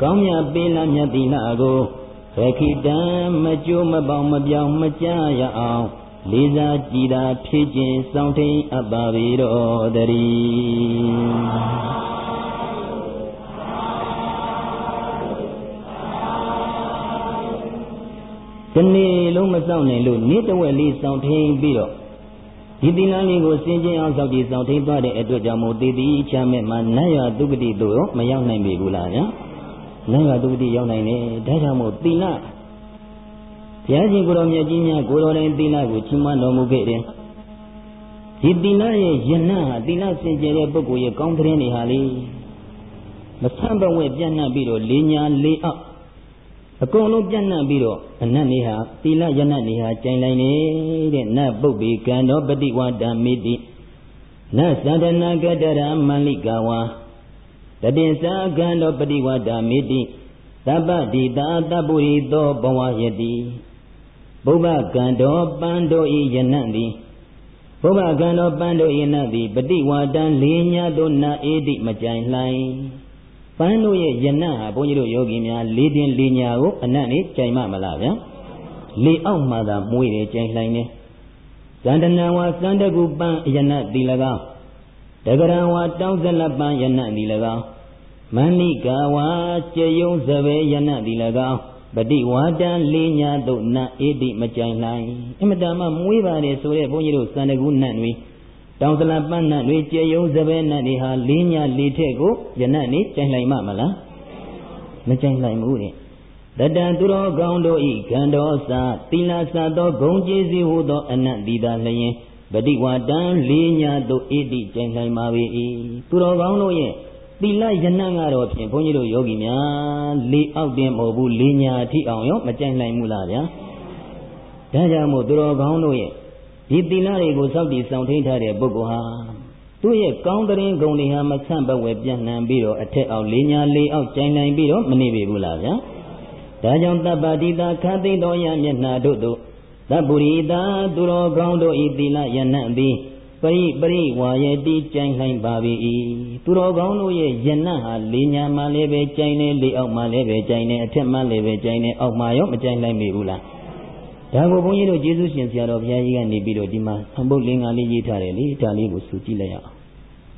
ကောင်းမြတ်ပေလာမြတ်သီလကိုရခိတံမကြိုးမပေါင်းမပြောင်းမကြရအောင်လေးစားကြည်သာဖြစ်ခြင်းစောင့်ထိန်အပ်ပါပေတော်တည်းဒီနေ့လုံးမစောင့်နိုင်လို့နေ့တဝက်လေးစောင့်ထိန်ပြီးတော့ ဒီသီလလေးကိုစင်ကြင်အောင်စောင့်တည်စောင့်ထိန်သွားတဲ့အတွက်ကြောင့်မို့တည်တည်ချမဲ့မှာနတ်ရဒုက္ကတိတို့မရောက်နိုင်ပြီဘူးလားဗျာနတ်ရဒုက္ကတိရောက်နိုင်တယ်ဒါကြောင့်မို့သီလဘုရားရှင်ကိုတော်မြတ်ကြီးများကိုတော်တိုင်းသီလကိုချီးမွမ်းတော်မူခဲ့တယ်ဒီသီလရဲ့ယနဟာသီလစင်ကြယ်တဲ့ပုဂ္ဂိုလ်ရဲ့ကောင်းတဲ့နေဟာလေမဆန့်ဘဝဲပြန့်နှံ့ပြီးတော့လေးညာလေးအောက် အကုန်လုံးပြန့်နှံ့ပြီးတော့အနတ်နေဟာသီလယနတ်နေဟာကြိုင်လိုက်နေတဲ့နတ်ပုပ္ပိကံတော်ပฏิဝါဒမိတိနတ်သန္တနာကတရမန္လိကဝါတတိသာကံတော်ပฏิဝါဒမိတိသဗ္ဗတိတာတပုရိသောဘဝယတိဘုဗ္ဗကံတော်ပန်းတော်ဤယနတ်သည်ဘုဗ္ဗကံတော်ပန်းတော်ဤနတ်သည်ပฏิဝါဒံလေးညာသို့နာအေတိမကြိုင်လှိုင် ပန်းတို့ရဲ့ယနဟာဘုန်းကြီးတို့ယောဂီများလေးတင်လေးညာကိုအနတ်နေကြိုင်မမလားဗျာလေအောက်မှာသာမွေးတယ်ကြိုင်လှိုင်းနေဇန္တနဝါစန္ဒကုပန်းယနတိ၎င်းတဂရံဝါတောင်းဇလပန်းယနတိ၎င်းမဏိကဝါကျေယုံစပယ်ယနတိ၎င်းပฏิဝါဒံလေးညာတို့နတ်အေတိမကြိုင်လှိုင်းအမတမမွေးပါတယ်ဆိုတဲ့ဘုန်းကြီးတို့စန္ဒကုနတ်တွေ တောင်စလပန်းနတ်တွေကျေယုံစပယ်နတ်တွေဟာလေးညာလေးထက်ကိုယနတ်နေကြိုင်လှိုင်မမလားမကြိုင်လှိုင်ဘူးတဲ့တတံသူတော်ကောင်းတို့ဤခန္ဓောစာသီလစသောဂုံကျေးဇူးဟုသောအနတ်တိသာလျင်ပฏิဝါတံလေးညာတို့ဣတိကျင်နိုင်ပါ၏သူတော်ကောင်းတို့ရဲ့သီလယနံ့ကတော့ဖြင့်ဘုန်းကြီးတို့ယောဂီများလေးအောက်တင်မဟုတ်ဘူးလေးညာအထိအောင်ရောမကြိုင်နိုင်ဘူးလားဗျာဒါကြောင့်မို့သူတော်ကောင်းတို့ရဲ့ ဒီသီလတွေကိုစောင့်တည်ဆောင်ထိန်ထားတဲ့ပုဂ္ဂိုလ်ဟာသူ့ရဲ့ကောင်းတဲ့ရင်ဂုံတွေဟာမဆန့်ဘဝဲပြန့်နှံ့ပြီးတော့အထက်အောက်လေးညာလေးအောက်ကျိုင်နိုင်ပြီးတော့မနေပြီဘူးလားဗျာဒါကြောင့်တပ္ပတိတာခသိတော်ရမျက်နှာတို့သို့သဗ္ဗုရိတာသူတော်ကောင်းတို့ဤသီလယနံ့သည်ပရိပရိဝါယတိကြိုင်နိုင်ပါ၏သူတော်ကောင်းတို့ရဲ့ယနံ့ဟာလေးညာမှလည်းပဲကြိုင်နေလေးအောက်မှလည်းပဲကြိုင်နေအထက်မှလည်းပဲကြိုင်နေအောက်မှရောမကြိုင်နိုင်မိဘူးလား ဒါကိုဘုန်းကြီးတို့ကျေးဇူးရှင်ဆရာတော်ဘုရားကြီးကနေပြီးတော့ဒီမှာသံပုတ်လင်္ကာလေးရေးထားတယ်လေဒါလေးကိုစုကြည့်လိုက်ရအောင်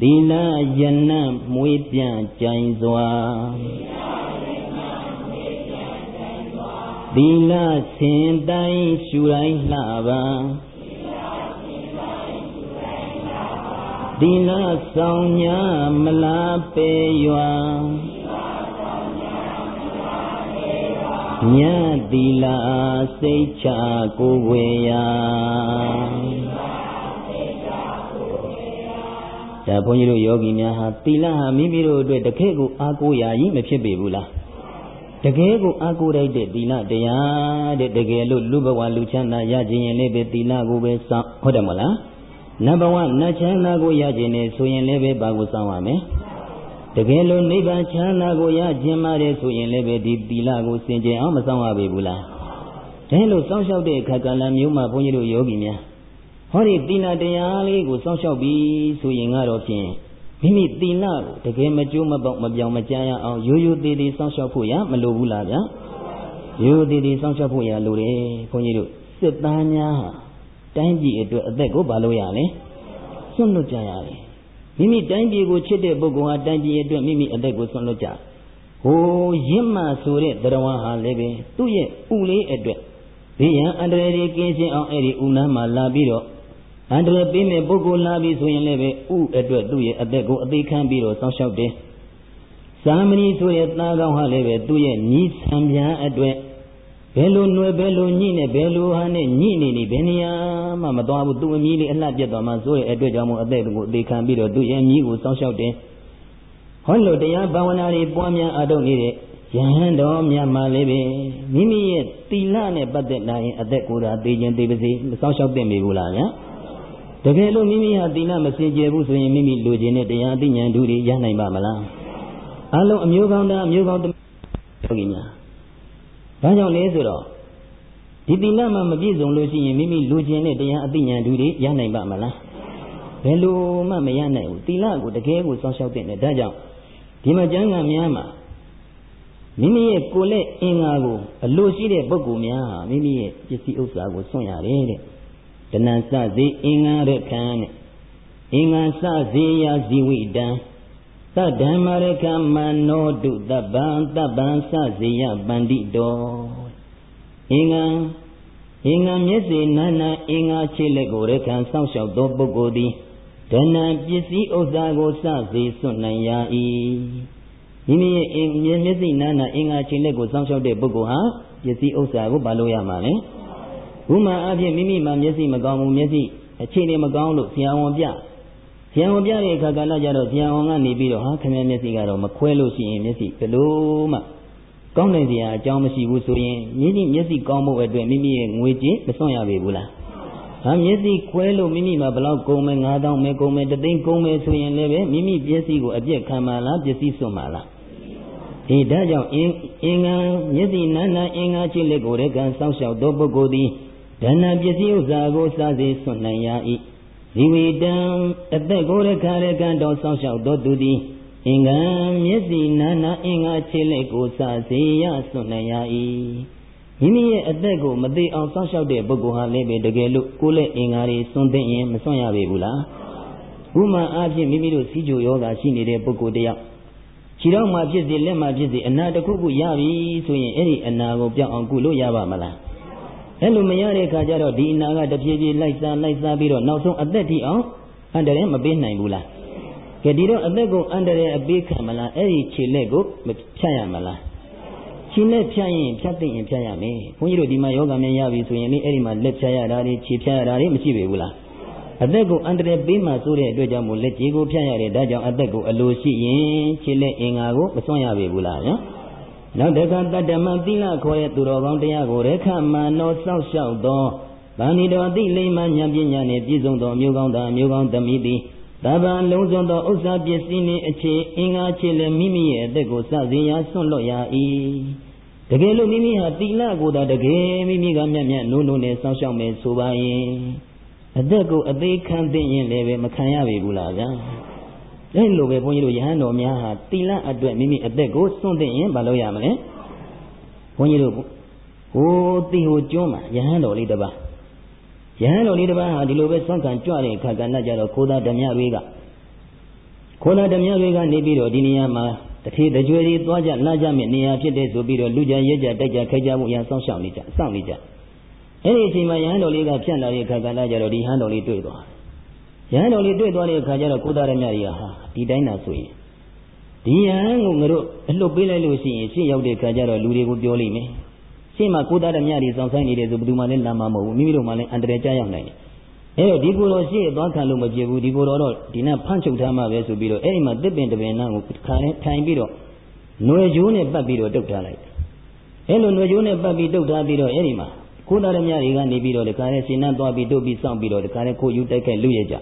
သီလယနံ့မွေးပြန်ကြိုင်စွာသီလသီလစင်တိုင်းရှူတိုင်းလှပါသီလဆောင်ညာမလားပေရွာ ညသီလစိတ်ချကိုဝေရာဒါဘုန်းကြီးတို့ယောဂီများဟာသီလဟာမိမိတို့အတွက်တခဲကိုအားကိုးရာကြီးမဖြစ်ပေဘူးလားတကယ်ကိုအားကိုးလိုက်တဲ့သီလတရားတဲ့တကယ်လို့လူဘဝလူချမ်းသာရခြင်းရင်လည်းပဲသီလကိုပဲစောင့်ဟုတ်တယ်မလားနတ်ဘဝနတ်ချမ်းသာကိုရခြင်းနဲ့ဆိုရင်လည်းပဲဘာကိုစောင့်ရမလဲ တကယ်လို့နိဗ္ဗာန်ချမ်းသာကိုရခြင်းမာတယ်ဆိုရင်လည်းပဲဒီသီလကိုစင်ကြယ်အောင်မစောင့်ရပေဘူးလားဒါလို့စောင့်ရှောက်တဲ့အခါကလည်းမျိုးမှာဘုန်းကြီးတို့ယောဂီများဟောဒီသီလတရားလေးကိုစောင့်ရှောက်ပြီးဆိုရင်ကတော့ဖြင့်မိမိသီလကိုတကယ်မကြိုးမပေါက်မပြောင်းမကြမ်းရအောင်ရိုးရိုးသေးသေးစောင့်ရှောက်ဖို့ရမလိုဘူးလားဗျာရိုးရိုးသေးသေးစောင့်ရှောက်ဖို့ရလိုတယ်ခွန်ကြီးတို့စစ်သားများဟာတိုင်းပြည်အတွက်အသက်ကိုဘာလို့ရလဲစွန့်လွတ်ကြရတယ် မိမိတိုင်းပြည်ကိုချစ်တဲ့ပုဂ္ဂိုလ်ဟာတိုင်းပြည်အတွက်မိမိအသက်ကိုစွန့်လွတ်ကြဟိုရင့်မှဆိုတဲ့တရားဝါဟာလည်းပဲသူ့ရဲ့ဥလေးအတွက်ဘေးရန်အန္တရာယ်တွေကင်းရှင်းအောင်အဲ့ဒီဥနာမှာလာပြီးတော့အန္တရာယ်ပေးမဲ့ပုဂ္ဂိုလ်လာပြီဆိုရင်လည်းပဲဥအတွက်သူ့ရဲ့အသက်ကိုအသေးခံပြီးတော့စောင့်ရှောက်တယ်သာမဏေဆိုတဲ့သားကောင်းဟာလည်းပဲသူ့ရဲ့ညီဆံပြန်အတွက် ဘယ်လိုຫນွယ်ဘယ်လိုညှိနဲ့ဘယ်လိုဟာနဲ့ညှိနေနေဘယ်နေရာမှမသွားဘူးသူ့အမည်လေးအလှပြတ်သွားမှဆိုတဲ့အတွက်ကြောင့်မို့အသက်ကိုအသေးခံပြီးတော့သူ့ရဲ့ညီကိုစောင့်ရှောက်တယ်ဟောလို့တရားဘာဝနာတွေပွားများအားထုတ်နေတဲ့ယဟန်တော်မြတ်မှလည်းပဲမိမိရဲ့တိလနဲ့ပတ်သက်လာရင်အသက်ကိုယ်သာသိခြင်းသိပါစေမစောင့်ရှောက်သင့်ပြီဘူးလားဗျာတကယ်လို့မိမိဟာတိလမစင်ကြယ်ဘူးဆိုရင်မိမိလိုချင်တဲ့တရားအသိဉာဏ်ဓုတွေရနိုင်ပါမလားအလုံးအမျိုးကောင်းတာအမျိုးကောင်းတယောဂီများ ဘာကြောင့်လဲဆိုတော့ဒီတိလမှမပြည့်စုံလို့ရှိရင်မိမိလိုချင်တဲ့တရားအသိဉာဏ်ဓုတွေရနိုင်ပါမလားဘယ်လိုမှမရနိုင်ဘူးတိလကိုတကယ်ကိုစောင့်ရှောက်တဲ့နဲ့ဒါကြောင့်ဒီမှာကျမ်းဂန်များမှာမိမိရဲ့ကိုယ်လက်အင်္ဂါကိုအလိုရှိတဲ့ပုဂ္ဂိုလ်များဟာမိမိရဲ့ပစ္စည်းဥစ္စာကိုစွန့်ရတယ်တဲ့တဏ္ဍစစေအင်္ဂါရခံတဲ့အင်္ဂါစစေယဇီဝိတံ သတ္ဓမ္မရကမနောတုတပ္ပံတပ္ပံစစေယပန္တိတောအင်္ဂါအင်္ဂါမျက်စေနာနာအင်္ဂါခြေလက်ကိုရခံစောင့်ရှောက်သောပုဂ္ဂိုလ်သည်ဒဏပစ္စည်းဥစ္စာကိုစစေစွန့်နိုင်ရ၏မိမိရဲ့အင်မျက်မျက်စိနာနာအင်္ဂါခြေလက်ကိုစောင့်ရှောက်တဲ့ပုဂ္ဂိုလ်ဟာပစ္စည်းဥစ္စာကိုဘာလို့ရမှာလဲဥမာအဖြစ်မိမိမှာမျက်စိမကောင်းဘူးမျက်စိအခြေအနေမကောင်းလို့ဆရာဝန်ပြ ဆရာဝန်ပြတဲ့အခါကလည်းကြတော့ဆရာဝန်ကနေပြီးတော့ဟာခင်ဗျမျက်စိကတော့မခွဲလို့ရှိရင်မျက်စိဘယ်လိုမှကောင်းနိုင်စရာအကြောင်းမရှိဘူးဆိုရင်မိမိမျက်စိကောင်းဖို့အတွက်မိမိရဲ့ငွေကြေးမစွန့်ရပေဘူးလားဟာမျက်စိခွဲလို့မိမိမှာဘလောက်ကုန်မယ်9000မယ်ကုန်မယ်တသိန်းကုန်မယ်ဆိုရင်လည်းပဲမိမိမျက်စိကိုအပြက်ခံပါလားပစ္စည်းစွန့်ပါလားဒီဒါကြောင့်အင်အင်္ဂါမျက်စိနာနာအင်္ဂါချိလက်ကိုရကံစောင့်ရှောက်သောပုဂ္ဂိုလ်သည်ဒါနပစ္စည်းဥစ္စာကိုစားစေစွန့်နိုင်ရ၏ ဇီဝိတံအသက်ကိုရခါရကံတော်စောင့်ရှောက်သောသူသည်အင်္ဂါမျက်စိနာနာအင်္ဂါချိလက်ကိုစားစေရစွန့်နိုင်ရ၏မိမိရဲ့အသက်ကိုမသေးအောင်စောင့်ရှောက်တဲ့ပုဂ္ဂိုလ်ဟာလည်းပဲတကယ်လို့ကိုယ်လက်အင်္ဂါတွေစွန့်သိရင်မစွန့်ရပေဘူးလားဥမာအားဖြင့်မိမိတို့စီးကြိုယောဂရှိနေတဲ့ပုဂ္ဂိုလ်တယောက်ခြေထောက်မှာဖြစ်စေလက်မှာဖြစ်စေအနာတစ်ခုခုရပြီဆိုရင်အဲ့ဒီအနာကိုပြောင်းအောင်ကုလို့ရပါမလား အဲ့လိုမရတဲ့ခါကျတော့ဒီအနာကတဖြည်းဖြည်းလိုက်စားလိုက်စားပြီးတော့နောက်ဆုံးအသက်ထိအောင်အန္တရာယ်မပေးနိုင်ဘူးလားကဲဒီတော့အသက်ကိုအန္တရာယ်အပေးခံမလားအဲ့ဒီခြေလက်ကိုမဖြတ်ရမလားခြေလက်ဖြတ်ရင်ဖြတ်သိရင်ဖြတ်ရမယ်ဘုန်းကြီးတို့ဒီမှာယောဂမြန်ရပြီဆိုရင်လေအဲ့ဒီမှာလက်ဖြတ်ရတာတွေခြေဖြတ်ရတာတွေမရှိပေဘူးလားအသက်ကိုအန္တရာယ်ပေးမှဆိုတဲ့အတွက်ကြောင့်မို့လက်ကြီးကိုဖြတ်ရတယ်ဒါကြောင့်အသက်ကိုအလိုရှိရင်ခြေလက်အင်္ဂါကိုမစွန့်ရပေဘူးလားနော် နောက်တခါတတ္တမသီလခေါ်တဲ့သူတော်ကောင်းတရားကိုရခမန်တော်စောက်ရှောက်သောဗန္ဒီတော်သိလိမ္မာဉာဏ်ပညာနှင့်ပြည့်စုံသောမျိုးကောင်းသားမျိုးကောင်းသမီးသည်တဘာလုံးစုံသောဥစ္စာပစ္စည်းနှင့်အခြေအင်္ဂါခြေလည်းမိမိရဲ့အသက်ကိုစစေရာဆွန့်လွတ်ရ၏တကယ်လို့မိမိဟာတိလကိုသာတကယ်မိမိကမြတ်မြတ်နိုးနိုးနဲ့စောင့်ရှောက်မယ်ဆိုပါရင်အသက်ကိုအသေးခံသိရင်လည်းပဲမခံရပေဘူးလားဗျာ အဲလိုပဲဘုန်းကြီးတို့ယဟန်တော်များဟာတိလအတွက်မိမိအသက်ကိုစွန့်သိရင်မလုပ်ရမလဲဘုန်းကြီးတို့ဟိုတိဟိုကျွန်းမှာယဟန်တော်လေးတစ်ပါးယဟန်တော်လေးတစ်ပါးဟာဒီလိုပဲစွန့်ခံကြွတဲ့အခါကဏ္ဍကြတော့ခိုးသားဓမြတွေကခိုးသားဓမြတွေကနေပြီးတော့ဒီနေရာမှာတထေတကြွယ်တွေသွားကြလာကြမယ့်နေရာဖြစ်တဲ့ဆိုပြီးတော့လူကြရဲကြတိုက်ကြခိုက်ကြမှုအရင်စောင့်ရှောက်နေကြစောင့်နေကြအဲ့ဒီအချိန်မှာယဟန်တော်လေးကဖြန့်လာတဲ့အခါကဏ္ဍကြတော့ဒီဟန်တော်လေးတွေ့သွားယ ယဟန်တော်လေးတွေ့သွားတဲ့အခါကျတော့ကိုသားရမြကြီးကဟာဒီတိုင်းသာဆိုရင်ဒီယဟန်ကိုငါတို့အလှုပ်ပေးလိုက်လို့ရှိရင်ရှေ့ရောက်တဲ့အခါကျတော့လူတွေကိုပြောလိမ့်မယ်ရှေ့မှာကိုသားရမြကြီးစောင့်ဆိုင်နေတယ်ဆိုဘယ်သူမှလည်းလာမှာမဟုတ်ဘူးမိမိတို့မှလည်းအန္တရာယ်ကြားရောက်နိုင်တယ်အဲ့တော့ဒီကိုယ်တော်ရှေ့သွားခံလို့မပြေဘူးဒီကိုယ်တော်တော့ဒီနေ့ဖန့်ချုပ်ထားမှပဲဆိုပြီးတော့အဲ့ဒီမှာတစ်ပင်တပင်နှံကိုခံနဲ့ထိုင်ပြီးတော့နွယ်ကျိုးနဲ့ပတ်ပြီးတော့တုတ်ထားလိုက်အဲ့လိုနွယ်ကျိုးနဲ့ပတ်ပြီးတုတ်ထားပြီးတော့အဲ့ဒီမှာကိုယ်တော်ရမြတွေကနေပြီးတော့ဒီကံနဲ့ရှင်နှံသွားပြီးတုတ်ပြီးစောင့်ပြီးတော့ဒီကံနဲ့ကိုယူတိုက်ခိုက်လူရကြ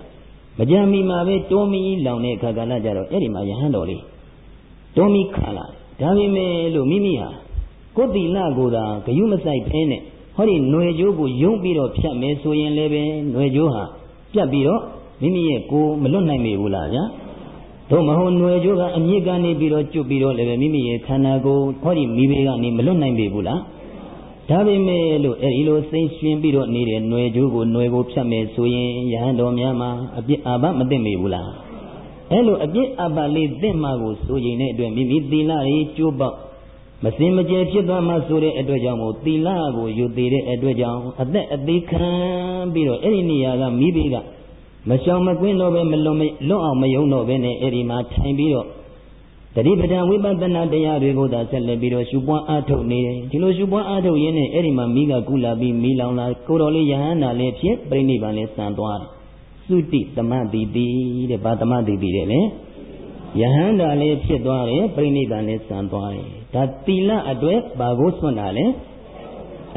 မကြမ်းမီမှာပဲတွန်းမီလောင်တဲ့အခါကလည်းကြတော့အဲ့ဒီမှာယဟန်တော်လေးတွန်းမီခါလာဒါပေမဲ့လို့မိမိဟာကိုတိလကိုသာဂယုမဆိုင်ဖဲနဲ့ဟောဒီຫນွေကြိုးကိုယုံပြီးတော့ဖြတ်မယ်ဆိုရင်လည်းပဲຫນွေကြိုးဟာပြတ်ပြီးတော့မိမိရဲ့ကိုမလွတ်နိုင်မေဘူးလားဗျာတို့မဟုတ်ຫນွေကြိုးကအမြင့်ကနေပြီးတော့ကျွတ်ပြီးတော့လည်းပဲမိမိရဲ့ခန္ဓာကိုယ်ဟောဒီမိဘေကနေမလွတ်နိုင်ပေဘူးလား ဒါပေမဲ့လို့အဲဒီလိုစိတ်ရှင်ပြီးတော့နေတဲ့ຫນွယ်ကျိုးကိုຫນွယ်ကိုဖြတ်မယ်ဆိုရင်ယဟန်တော်များမှာအပြစ်အာဘမသိမိဘူးလားအဲလိုအပြစ်အာဘလေးသိမှကိုဆိုရင်တဲ့အတွက်မိမိသီလရေးကျိုးပေါက်မစင်မကြယ်ဖြစ်သွားမှဆိုတဲ့အတွက်ကြောင့်မို့သီလကိုယူသေးတဲ့အတွက်ကြောင့်အသက်အသေးခံပြီးတော့အဲ့ဒီနေရာကမိဘကမရှောင်မကွင်းတော့ပဲမလွန်မလွတ်အောင်မယုံတော့ပဲနဲ့အဲ့ဒီမှာထိုင်ပြီးတော့ တတိပဒံဝိပဿနာတရားတွေကိုသာဆက်လက်ပြီးတော့ရှုပွားအားထုတ်နေတယ်ဒီလိုရှုပွားအားထုတ်ရင်းနဲ့အဲ့ဒီမှာမိကကုလာပြီးမိလောင်လာကိုတော်လေးယဟန္တာလေးဖြစ်ပြိဋိဘံလေးစံသွားတယ်သုတိသမတိတိတဲ့ဘာသမတိတိတဲ့လေယဟန္တာလေးဖြစ်သွားတယ်ပြိဋိဘံလေးစံသွားတယ်ဒါသီလအတွက်ဘာကိုစွန့်တာလဲ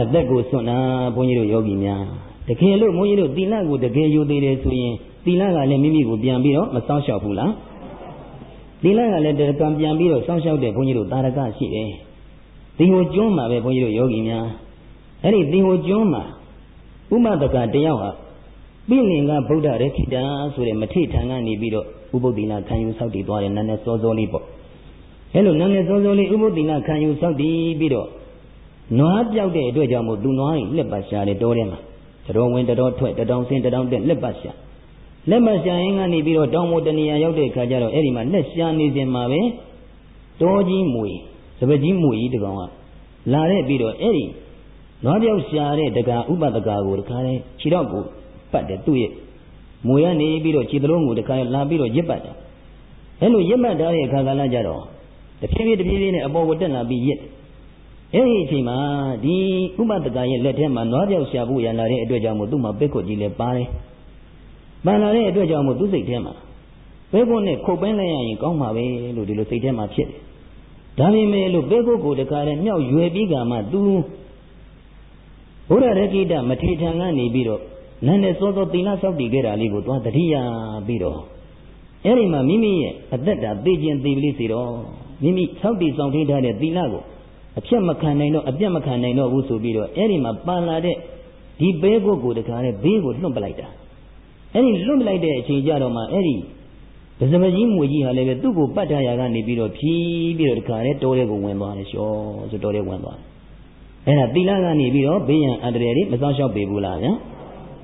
အသက်ကိုစွန့်တာဘုန်းကြီးတို့ယောဂီများတကယ်လို့ဘုန်းကြီးတို့သီလကိုတကယ်ယူသေးတယ်ဆိုရင်သီလကလည်းမိမိကိုပြန်ပြီးတော့မစောင့်ရှောက်ဘူးလား သီလကလည်းတကံပြန်ပြီးတော့စောင့်ရှောက်တဲ့ဘုန်းကြီးတို့တာရကရှိတယ်သင်္ဟိုကျွန်းမှာပဲဘုန်းကြီးတို့ယောဂီများအဲ့ဒီသင်္ဟိုကျွန်းမှာဥမတကတယောက်ဟာပိလင်ကဗုဒ္ဓရေခိတာဆိုတဲ့မထိထံကနေပြီးတော့ဥပုဒ္ဒိနာခံယူဆောက်တည်သွားတဲ့နန်းနဲ့စောစောလေးပေါ့အဲလိုနာမည်စောစောလေးဥပုသ္တိလခံယူစောက်တည်ပြီးတော့နွားပြောက်တဲ့အတွက်ကြောင့်မို့သူနွားကြီးလက်ပတ်ရှာတယ်တောထဲမှာတတော်ဝင်တတော်ထွက်တတောင်ဆင်းတတောင်တက်လက်ပတ်ရှာ လက်ပတ်ရှာရင်ကနေပြီးတော့တောင်မို့တနေရာရောက်တဲ့အခါကျတော့အဲ့ဒီမှာလက်ရှာနေစဉ်မှာပဲတောကြီးမွေစပကြီးမွေကြီးတကောင်ကလာတဲ့ပြီးတော့အဲ့ဒီနွားပြောက်ရှာတဲ့တကာဥပဒကာကိုတခါလဲခြေတော့ကိုပတ်တယ်သူ့ရဲ့မွေကနေပြီးတော့ခြေသလုံးကိုတခါလာပြီးတော့ရစ်ပတ်တယ်အဲ့လိုရစ်မှတ်ထားတဲ့အခါကလည်းကြတော့တဖြည်းဖြည်းတဖြည်းဖြည်းနဲ့အပေါ်ကိုတက်လာပြီးရစ်အဲ့ဒီအချိန်မှာဒီဥပဒကရဲ့လက်ထဲမှာနွားပြောက်ရှာဖို့ရလာတဲ့အတွက်ကြောင့်မို့သူ့မှာပဲ့ခုတ်ကြီးလည်းပါတယ် ပန်လာတဲ့အတွက်ကြောင့်မို့သူ့စိတ်ထဲမှာပဲ့ခုတ်နဲ့ခုတ်ပင်းလိုက်ရရင်ကောင်းမှာပဲလို့ဒီလိုစိတ်ထဲမှာဖြစ်တယ်ဒါပေမဲ့လို့ပဲ့ခုတ်ကိုတခါတည်းမြောက်ရွယ်ပြီးကမှသူဘုရားရကိတမထေထံကနေပြီးတော့နန်းနဲ့စောစောသီလဆောက်တည်ခဲ့တာလေးကိုသွားတတိယပြီးတော့အဲ့ဒီမှာမိမိရဲ့အသက်တာသိခြင်းသိပလိစီတော့မိမိဆောက်တည်ဆောင်ထိထားတဲ့သီလကိုအဖြတ်မခံနိုင်တော့အပြတ်မခံနိုင်တော့ဘူးဆိုပြီးတော့အဲ့ဒီမှာပန်လာတဲ့ဒီဘဲကုတ်ကိုတခါနဲ့ဘေးကိုလွှတ်ပလိုက်တာ အဲ့ဒီလွှတ်ပလိုက်တဲ့အချိန်ကြတော့မှအဲ့ဒီဒဇမကြီးမွေကြီးဟာလည်းပဲသူ့ကိုပတ်ထားရာကနေပြီးတော့ဖြီးပြီးတော့တခါနဲ့တောထဲကိုဝင်သွားတယ်ရှောဆိုတောထဲဝင်သွားတယ်အဲ့ဒါသီလကနေပြီးတော့ဘေးရန်အန္တရာယ်တွေမစောင့်ရှောက်ပေးဘူးလားဗျာ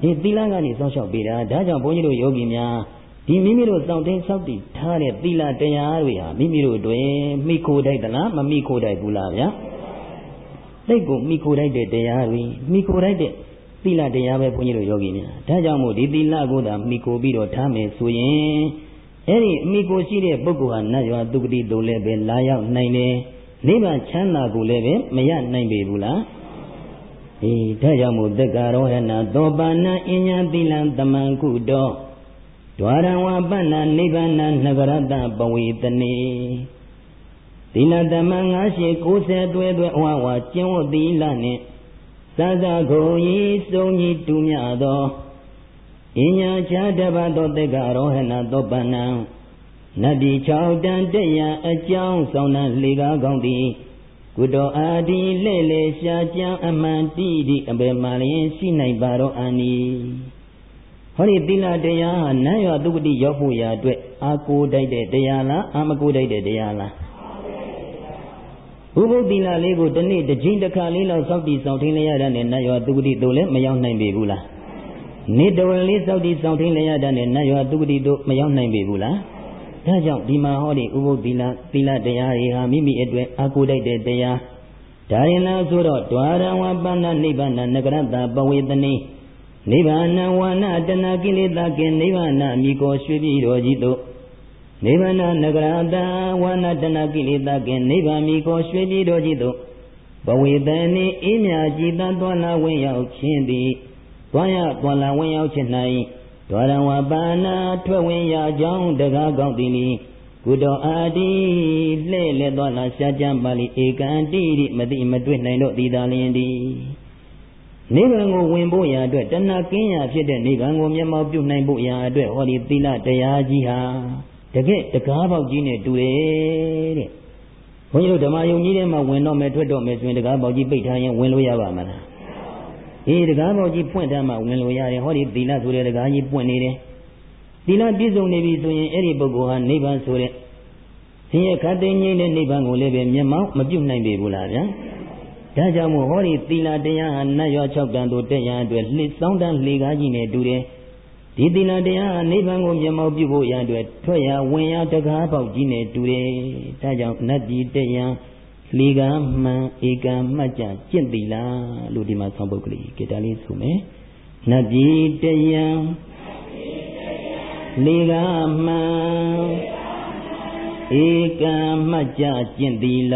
ဒီသီလကနေစောင့်ရှောက်ပေးတာဒါကြောင့်ဘုန်းကြီးတို့ယောဂီများဒီမိမိတို့စောင့်တင်းစောင့်တည်ထားတဲ့သီလတရားတွေဟာမိမိတို့တွင်မိခိုးတိုက်သလားမမိခိုးတိုက်ဘူးလားဗျာစိတ်ကိုမိခိုးတိုက်တဲ့တရားတွေမိခိုးတိုက်တဲ့ သီလတရားပဲဘုန်းကြီးတို့ယောဂီများဒါကြောင့်မို့ဒီသီလကိုသာမိခိုးပြီးတော့ထားမယ်ဆိုရင်အဲ့ဒီအမိကိုရှိတဲ့ပုဂ္ဂိုလ်ဟာနတ်ရွာသူကတိတို့လည်းပဲလာရောက်နိုင်တယ်နိဗ္ဗာန်ချမ်းသာကိုလည်းပဲမရနိုင်ပေဘူးလားအေးဒါကြောင့်မို့တက္ကရောဟနာသောပါဏအញ្ញသီလံတမံကုတောဒွါရံဝပဏ္ဏနိဗ္ဗာန်နဂရတပဝေတနေသီလတမန်90တွဲတွဲအဝဝကျင့်ဝတ်သီလနှင့် သာသာခုံဤစုံဤတူမြသောအညာချာတပတ်သောတေကရောဟဏသောပဏ္ဏနတ္တိ6တန်တယအကြောင်းဆောင်နှံလေကားကောင်းသည်ကုတောအာဒီလေလေရှားကြံအမှန်တိတိအဘေမာလျင်ရှိနိုင်ပါတော့အနိဟောဒီသီလတရားဟာနတ်ရွာသုကတိရောက်ဖို့ရာအတွက်အာကိုတိုက်တဲ့တရားလားအာမကိုတိုက်တဲ့တရားလား ဘုဘုသီလလေးကိုတစ်နေ့တစ်ချိန်တစ်ခါလေးလောက်စောင့်တည်ဆောင်ထင်းလိုက်ရတဲ့နတ်ရွာသုကတိတို့လည်းမရောက်နိုင်ပေဘူးလားနေ့တော်လေးစောင့်တည်ဆောင်ထင်းလိုက်ရတဲ့နတ်ရွာသုကတိတို့မရောက်နိုင်ပေဘူးလားဒါကြောင့်ဒီမှာဟောဒီဥပုသ္သီလသီလတရားတွေဟာမိမိအတွက်အာကိုတိုက်တဲ့တရားဒါရင်လားဆိုတော့ဒွါရဝပန္နနိဗ္ဗာန်နဂရတပဝေတနိနိဗ္ဗာန်ဝါနတဏကိလေသာကင်နိဗ္ဗာန်အမိကိုရွှေပြည်တော်ကြီးတို့ နိဗ္ဗာန်နဂရတဝါနတဏကိလေသာကင်နိဗ္ဗာန်မိကိုရွှေပြည်တော်ကြီးတို့ဘဝေတနိအေးမြကြည်တန်သွားလာဝင်ရောက်ခြင်းသည်သွားရသွားလာဝင်ရောက်ခြင်း၌ဒွါရဝပါဏထွက်ဝင်ရကြောင်းတကားကောင်းသည်နိကုတောအာတိလှဲ့လက်သွားလာရှားကြံပါလိဧကံတိရိမတိမတွေ့နိုင်တော့သည်သာလျင်သည်နိဗ္ဗာန်ကိုဝင်ဖို့ရာအတွက်တဏှာကင်းရာဖြစ်တဲ့နိဗ္ဗာန်ကိုမျက်မှောက်ပြုနိုင်ဖို့ရာအတွက်ဟောဒီသီလတရားကြီးဟာ တကယ့်တကားပေါက်ကြီးနဲ့တူတယ်တဲ့ဘုန်းကြီးတို့ဓမ္မယုံကြီးထဲမှာဝင်တော့မယ်ထွက်တော့မယ်ဆိုရင်တကားပေါက်ကြီးပိတ်ထားရင်ဝင်လို့ရပါမလားအေးတကားပေါက်ကြီးဖွင့်ထားမှဝင်လို့ရတယ်ဟောဒီသီလဆိုတဲ့တကားကြီးပွင့်နေတယ်သီလပြည့်စုံနေပြီဆိုရင်အဲ့ဒီပုဂ္ဂိုလ်ဟာနိဗ္ဗာန်ဆိုတဲ့ဆင်းရဲခတ်သိမ်းငြိမ်းတဲ့နိဗ္ဗာန်ကိုလည်းပဲမျက်မှောက်မပြုတ်နိုင်ပေဘူးလားဗျာဒါကြောင့်မို့ဟောဒီသီလတရားဟာနတ်ရွာ6တန်တို့တက်ရအတွက်လှစောင်းတန်းလှေကားကြီးနဲ့တူတယ် ဒီသီလတရားဟာနိဗ္ဗာန်ကိုမျက်မှောက်ပြုဖို့ရအတွက်ထွက်ရဝင်ရတကားပေါက်ကြီးနဲ့တူတယ်ဒါကြောင့်နတ်ပြည်တက်ရလှေကားမှန်ဧကံမှတ်ကြကျင့်သီလလို့ဒီမှာဆောင်းပုဒ်ကလေးကေတာလေးဆိုမယ်နတ်ပြည်တက်ရလှေကားမှန်ဧကံမှတ်ကြကျင့်သီလ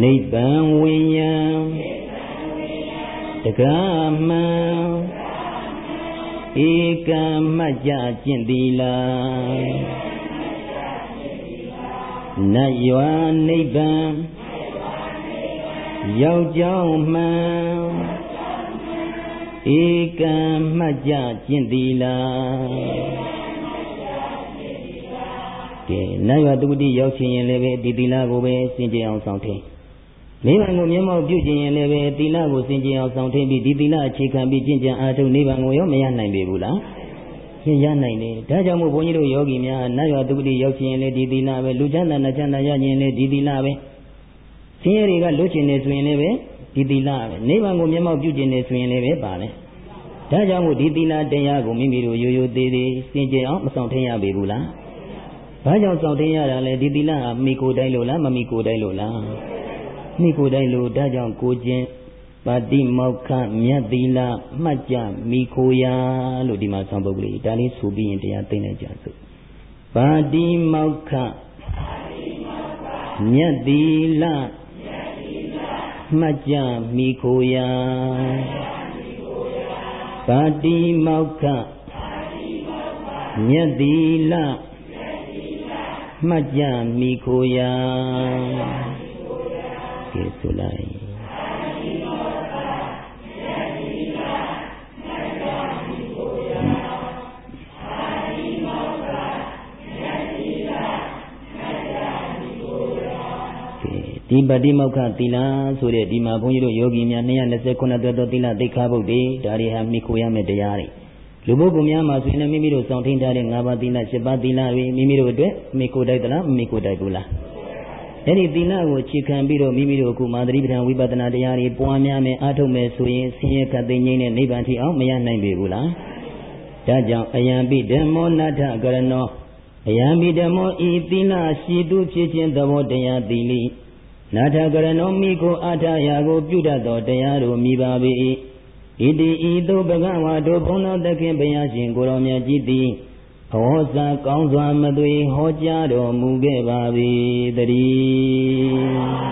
နိဗ္ဗာန်ဝိညာဉ် တက္ကမံဧကံမှတ်ကြကျင့်သီလာနတ်ရွာနိဗ္ဗာန်ရောက်ကြောင်းမှန်ဧကံမှတ်ကြကျင့်သီလာကဲနတ်ရွာတုတိရောက်ခြင်းရင်လည်းပဲဒီသီလကိုပဲစင်ကြအောင်ဆောင်ထင်း နိဗ္ဗာန်ကိုမျက်မှောက်ပြုခြင်းရင်လည်းပဲသီလကိုစင်ကြအောင်ဆောင်ထင်းပြီးဒီသီလအခြေခံပြီးကျင့်ကြံအားထုတ်နိဗ္ဗာန်ကိုရောမရနိုင်ပေဘူးလားရှင်းရနိုင်တယ်ဒါကြောင့်မို့ဘုန်းကြီးတို့ယောဂီများနတ်ရွာတုတိရောက်ခြင်းရင်လည်းဒီသီလပဲလူချမ်းသာနတ်ချမ်းသာရခြင်းလည်းဒီသီလပဲဆင်းရဲတွေကလွတ်ခြင်းနေဆိုရင်လည်းပဲဒီသီလပဲနိဗ္ဗာန်ကိုမျက်မှောက်ပြုခြင်းနေဆိုရင်လည်းပဲပါလေဒါကြောင့်မို့ဒီသီလတရားကိုမိမိတို့ရိုးရိုးသေးသေးစင်ကြအောင်မဆောင်ထင်းရပေဘူးလားဘာကြောင့်ဆောင်ထင်းရတာလဲဒီသီလဟာမိကိုတိုင်းလို့လားမမိကိုတိုင်းလို့လား မိကိုတိုင်းလို့ဒါကြောင့်ကိုချင်းပါတိမောက္ခမြတ်သီလမှတ်ကြမိခိုရာလို့ဒီမှာဆောင်းပုဒ်ကလေးဒါလေးဆိုပြီးရင်တရားသိနေကြစို့ပါတိမောက္ခမြတ်သီလမှတ်ကြမိခိုရာပါတိမောက္ခမြတ်သီလမှတ်ကြမိခိုရာ ကဲဆိုလိုက်ဒီပတိမောက္ခသီလဆိုတဲ့ဒီမှာဘုန်းကြီးတို့ယောဂီများ229သွဲသောသီလသိက္ခာပုဒ်တွေဒါတွေဟာမိခိုရမယ့်တရားတွေလူပုဂ္ဂိုလ်များမှာဆိုရင်လည်းမိမိတို့စောင့်ထိန်ထားတဲ့၅ပါးသီလ၈ပါးသီလတွေမိမိတို့အတွက်မိကိုတိုက်သလားမိကိုတိုက်ဘူးလား အဲ့ဒီသီလကိုခြေခံပြီးတော့မိမိတို့အခုမာသတိပဋ္ဌာန်ဝိပဿနာတရားတွေပွားများမယ်အားထုတ်မယ်ဆိုရင်ဆင်းရဲခတ်သိမ်းခြင်းနဲ့နိဗ္ဗာန်ထိအောင်မရနိုင်ပေဘူးလားဒါကြောင့်အယံပိဓမ္မောနတ္ထကရဏောအယံပိဓမ္မောဤသီလရှိသူဖြစ်ခြင်းသဘောတရားသီလိနာထကရဏောမိကိုအာထရာကိုပြုတတ်သောတရားတို့မိပါပေ၏ဣတိဤသို့ဘဂဝါတို့ဘုန်းတော်သခင်ဘုရားရှင်ကိုရောမြတ်ကြီးသည် အဝေါ်စာကောင်းစွာမသွေဟောကြားတော်မူခဲ့ပါ၏တည်း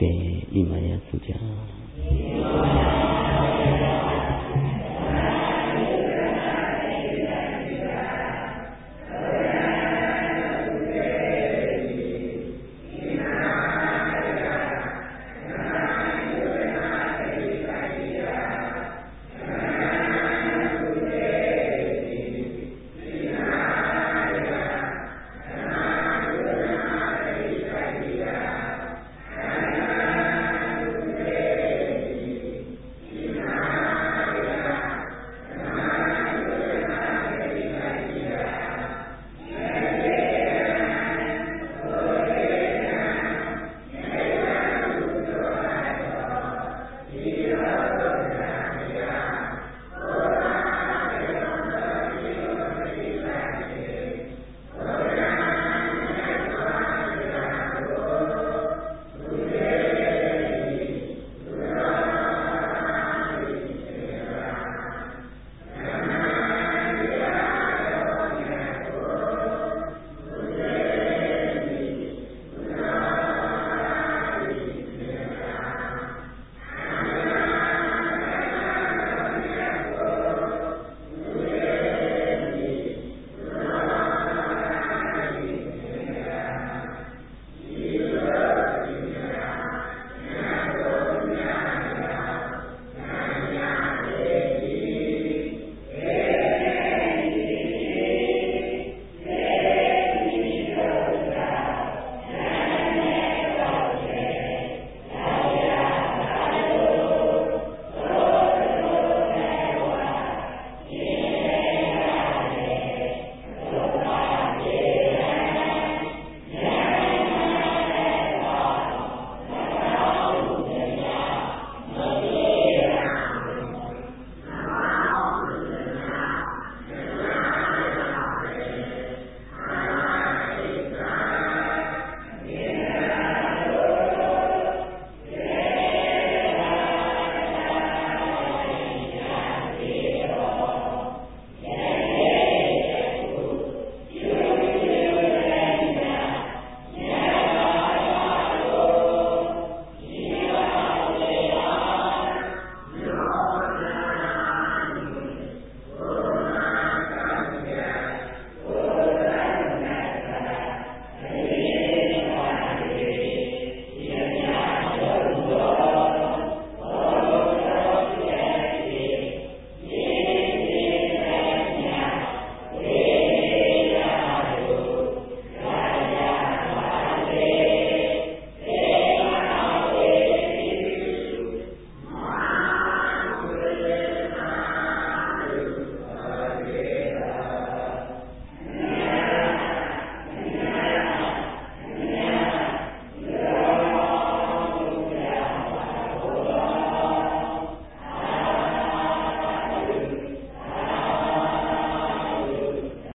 ကဲဣမယသုကြ